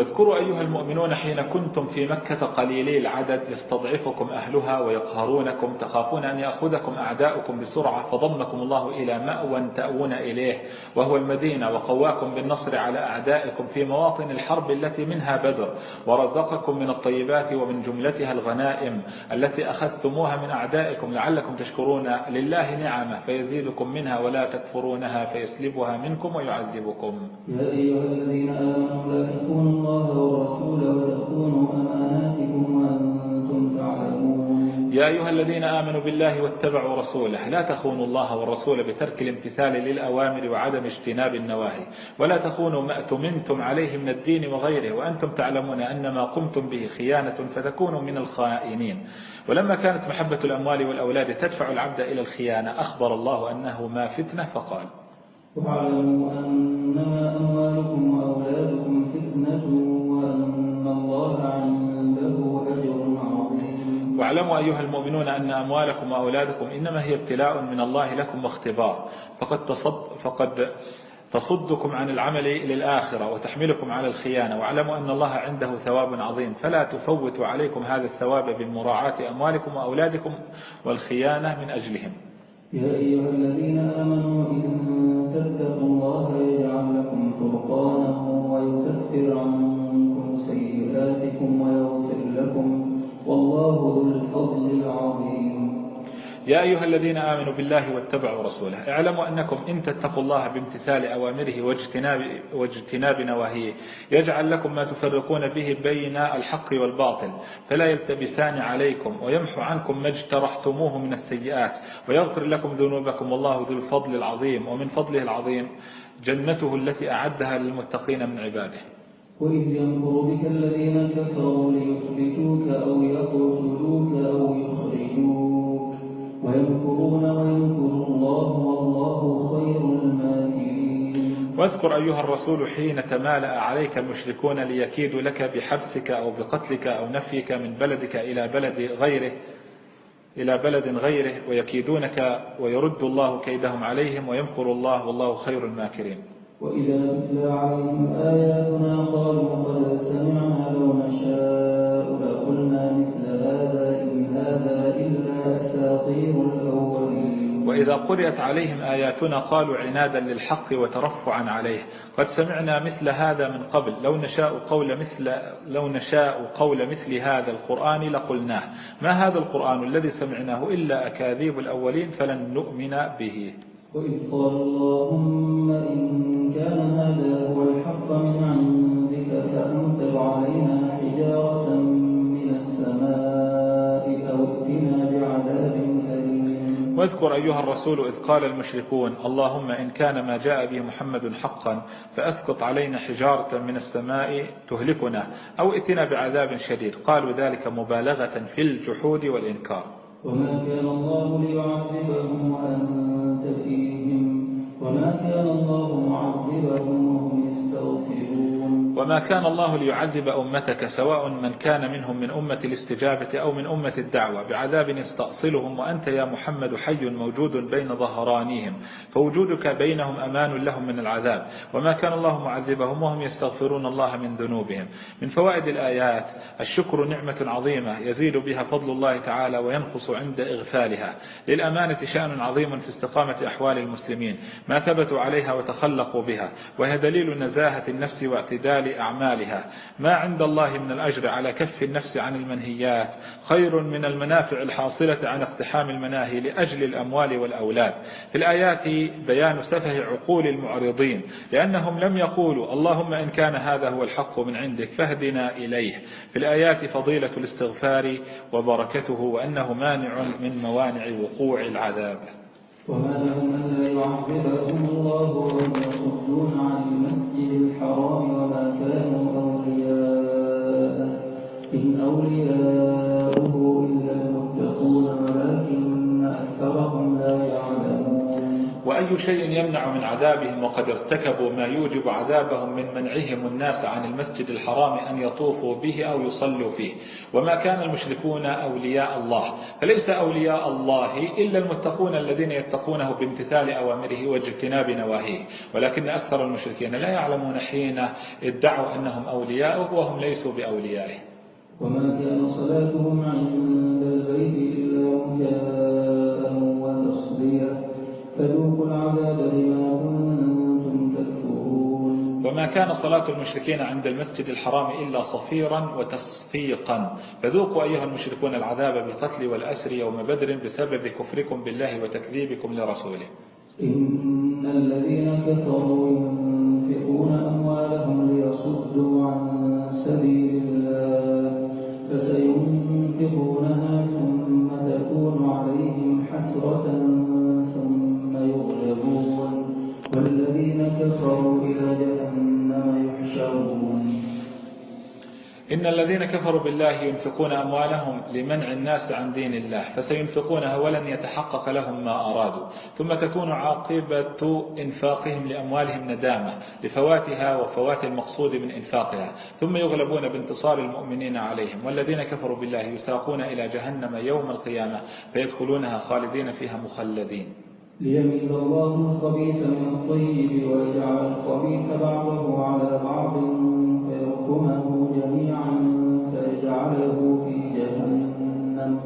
واذكروا أيها المؤمنون حين كنتم في مكة قليلي العدد يستضعفكم أهلها ويقهرونكم تخافون أن يأخذكم أعداؤكم بسرعة فضمكم الله إلى مأوى تأوون إليه وهو المدينة وقواكم بالنصر على أعدائكم في مواطن الحرب التي منها بدر ورزقكم من الطيبات ومن جملتها الغنائم التي أخذتموها من أعدائكم لعلكم تشكرون لله نعمة فيزيدكم منها ولا تكفرونها فيسلبها منكم ويعذبكم. يا أيها الذين آمنوا لا تكونوا الله ورسوله وتخونوا أماناتكم وأنتم تعلمون. يا أيها الذين آمنوا بالله واتبعوا رسوله لا تخونوا الله والرسول بترك الامتثال للأوامر وعدم اجتناب النواهي ولا تخونوا ما أتمنتم عليه من الدين وغيره وأنتم تعلمون أن ما قمتم به خيانة فتكونوا من الخائنين. ولما كانت محبة الأموال والأولاد تدفع العبد إلى الخيانة أخبر الله أنه ما فتنة فقال واعلموا أنما أموالكم وأولادكم فتنة وأن الله عنده أجر عظيم. واعلموا أيها المؤمنون أن أموالكم وأولادكم إنما هي ابتلاء من الله لكم واختبار. فقد, تصد فقد تصدكم عن العمل للآخرة وتحملكم على الخيانة. واعلموا أن الله عنده ثواب عظيم. فلا تفوتوا عليكم هذا الثواب بمراعاة أموالكم وأولادكم والخيانة من أجلهم. يا أيها الذين آمنوا إن تتقوا الله يجعل لكم فرقانا ويكفر عنكم سيئاتكم ويغفر لكم والله ذو الفضل العظيم. يا أيها الذين آمنوا بالله واتبعوا رسوله اعلموا أنكم إن تتقوا الله بامتثال أوامره واجتناب, واجتناب نواهيه. يجعل لكم ما تفرقون به بين الحق والباطل فلا يلتبسان عليكم ويمحو عنكم ما اجترحتموه من السيئات ويغفر لكم ذنوبكم والله ذو الفضل العظيم. ومن فضله العظيم جنته التي أعدها للمتقين من عباده. وإذ ينكر بك الذين كفروا ليثبتوك أو يقتلوك أو يخرجوك ويمكرون ويمكر الله والله خير الماكرين. واذكر أيها الرسول حين تمالأ عليك المشركون ليكيدوا لك بحبسك أو بقتلك أو نفيك من بلدك إلى بلد غيره إلى بلد غيره ويكيدونك ويرد الله كيدهم عليهم ويمكر الله والله خير الماكرين. وإذا تتلى عليهم آياتنا قالوا قد سمعنا لو نشاء لقلنا مثل وإذا قرأت عليهم آياتنا قالوا عنادا للحق وترفعا عليه. قد سمعنا مثل هذا من قبل. لو نشاء قول مثل لو نشاء قول مثل هذا القرآن لقلناه. ما هذا القرآن الذي سمعناه إلا أكاذيب الأولين فلن نؤمن به. وإذ قال اللهم إن كان هذا هو الحق من عندك فأمطر علينا حجارة واذكر أيها الرسول إذ قال المشركون اللهم إن كان ما جاء به محمد حقا فأسقط علينا حجارة من السماء تهلكنا أو ائتنا بعذاب شديد. قالوا ذلك مبالغة في الجحود والإنكار. وما كان الله ليعذبهم وأنت فيهم وما كان الله معذبهم وهم يستغفرون. وما كان الله ليعذب أمتك سواء من كان منهم من أمة الاستجابة أو من أمة الدعوة. بعذاب يستأصلهم وأنت يا محمد حي موجود بين ظهرانيهم فوجودك بينهم أمان لهم من العذاب. وما كان الله معذبهم وهم يستغفرون الله من ذنوبهم. من فوائد الآيات الشكر نعمة عظيمة يزيد بها فضل الله تعالى وينقص عند إغفالها. للأمانة شأن عظيم في استقامة أحوال المسلمين ما ثبتوا عليها وتخلقوا بها وهي دليل نزاهة النفس واعتدال أعمالها. ما عند الله من الأجر على كف النفس عن المنهيات. خير من المنافع الحاصلة عن اقتحام المناهي لأجل الأموال والأولاد. في الآيات بيان سفه عقول المعرضين. لأنهم لم يقولوا اللهم إن كان هذا هو الحق من عندك فاهدنا إليه. في الآيات فضيلة الاستغفار وبركته وأنه مانع من موانع وقوع العذاب. وما لهم ألا يعذبهم الله وهم يصدون عن المسجد الحرام وأي شيء يمنع من عذابهم وقد ارتكبوا ما يوجب عذابهم من منعهم الناس عن المسجد الحرام أن يطوفوا به أو يصلوا فيه. وما كان المشركون أولياء الله. فليس أولياء الله إلا المتقون الذين يتقونه بامتثال أوامره واجتناب نواهيه. ولكن أكثر المشركين لا يعلمون حين ادعوا أنهم أولياءه وهم ليسوا بأوليائه. وما كان صلاتهم عند البيت إلا مكاء وتصديا فذوقوا العذاب بما كنتم تكفرون وما كان صلاة المشركين عند المسجد الحرام إلا صفيرا وتصفيقا فذوقوا أيها المشركون العذاب بالقتل والأسر يوم بدر بسبب كفركم بالله وتكذيبكم لرسوله إن الذين كفروا ينفقون أموالهم ليصدوا عن سبيل يدركونها ثم تكون عليهم حسرة ثم يغلبون. والذين كفروا إلى جهنم إن الذين كفروا بالله ينفقون أموالهم لمنع الناس عن دين الله فسينفقونها ولن يتحقق لهم ما أرادوا ثم تكون عاقبة إنفاقهم لأموالهم ندامة لفواتها وفوات المقصود من إنفاقها ثم يغلبون بانتصار المؤمنين عليهم والذين كفروا بالله يساقون إلى جهنم يوم القيامة فيدخلونها خالدين فيها مخلدين. ليميز الله الخبيث من الطيب ويجعل الخبيث بعضه على بعض فيركمه جميعا فيجعله في جهنم.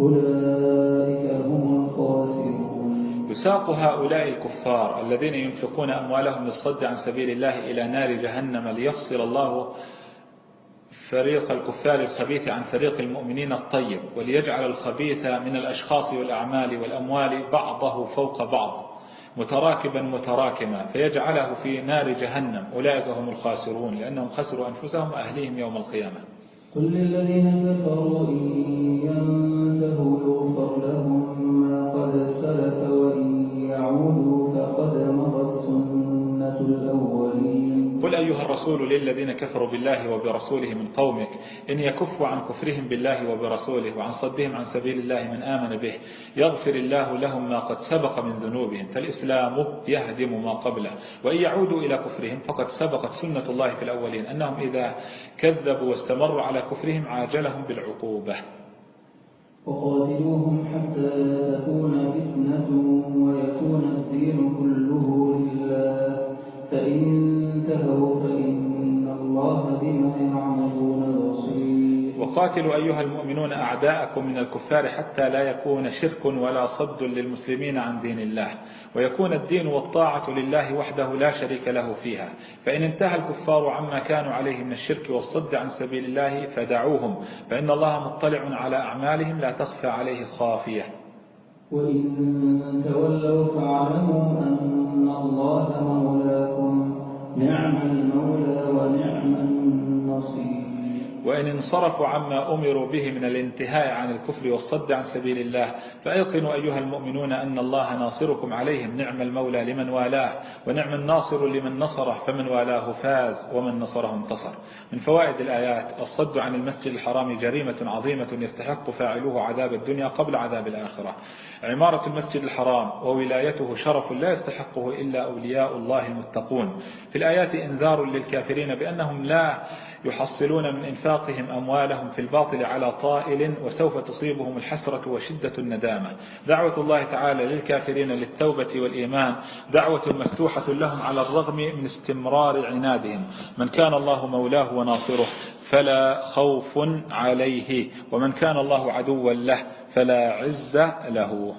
أولئك هم الخاسرون. يساق هؤلاء الكفار الذين ينفقون أموالهم للصد عن سبيل الله إلى نار جهنم ليفصل الله فريق الكفار الخبيث عن فريق المؤمنين الطيب وليجعل الخبيث من الأشخاص والأعمال والأموال بعضه فوق بعض. متراكبا متراكما فيجعله في نار جهنم. أولئك هم الخاسرون لأنهم خسروا أنفسهم وأهليهم يوم القيامة. قل للذين كفروا إن ينتهوا يغفر لهم قل أيها الرسول للذين كفروا بالله وبرسوله من قومك إن يكفوا عن كفرهم بالله وبرسوله وعن صدهم عن سبيل الله من آمن به يغفر الله لهم ما قد سبق من ذنوبهم فالإسلام يهدم ما قبله. وإن يعودوا إلى كفرهم فقد سبقت سنة الله في الأولين أنهم إذا كذبوا واستمروا على كفرهم عاجلهم بالعقوبة. وقاتلوهم حتى تكون فتنة ويكون الدين كله لله. فإن فإن الله بما يعملون بصير. وقاتلوا أيها المؤمنون أعداءكم من الكفار حتى لا يكون شرك ولا صد للمسلمين عن دين الله ويكون الدين والطاعة لله وحده لا شريك له فيها. فإن انتهى الكفار عما كانوا عليه من الشرك والصد عن سبيل الله فدعوهم فإن الله مطلع على أعمالهم لا تخفى عليه خافية وإن تولوا فاعلموا أن الله مولاكم. نعم المولى ونعم النصير. وإن انصرفوا عما أمروا به من الانتهاء عن الكفر والصد عن سبيل الله فأيقنوا أيها المؤمنون أن الله ناصركم عليهم. نعم المولى لمن والاه ونعم الناصر لمن نصره فمن والاه فاز ومن نصره انتصر. من فوائد الآيات الصد عن المسجد الحرام جريمة عظيمة يستحق فاعلوه عذاب الدنيا قبل عذاب الآخرة. عمارة المسجد الحرام وولايته شرف لا يستحقه إلا أولياء الله المتقون. في الآيات إنذار للكافرين بأنهم لا يحصلون من إنفاقهم أموالهم في الباطل على طائل وسوف تصيبهم الحسرة وشدة الندامة. دعوة الله تعالى للكافرين للتوبة والإيمان دعوة مفتوحة لهم على الرغم من استمرار عنادهم. من كان الله مولاه وناصره فلا خوف عليه. ومن كان الله عدوا له فلا عز له.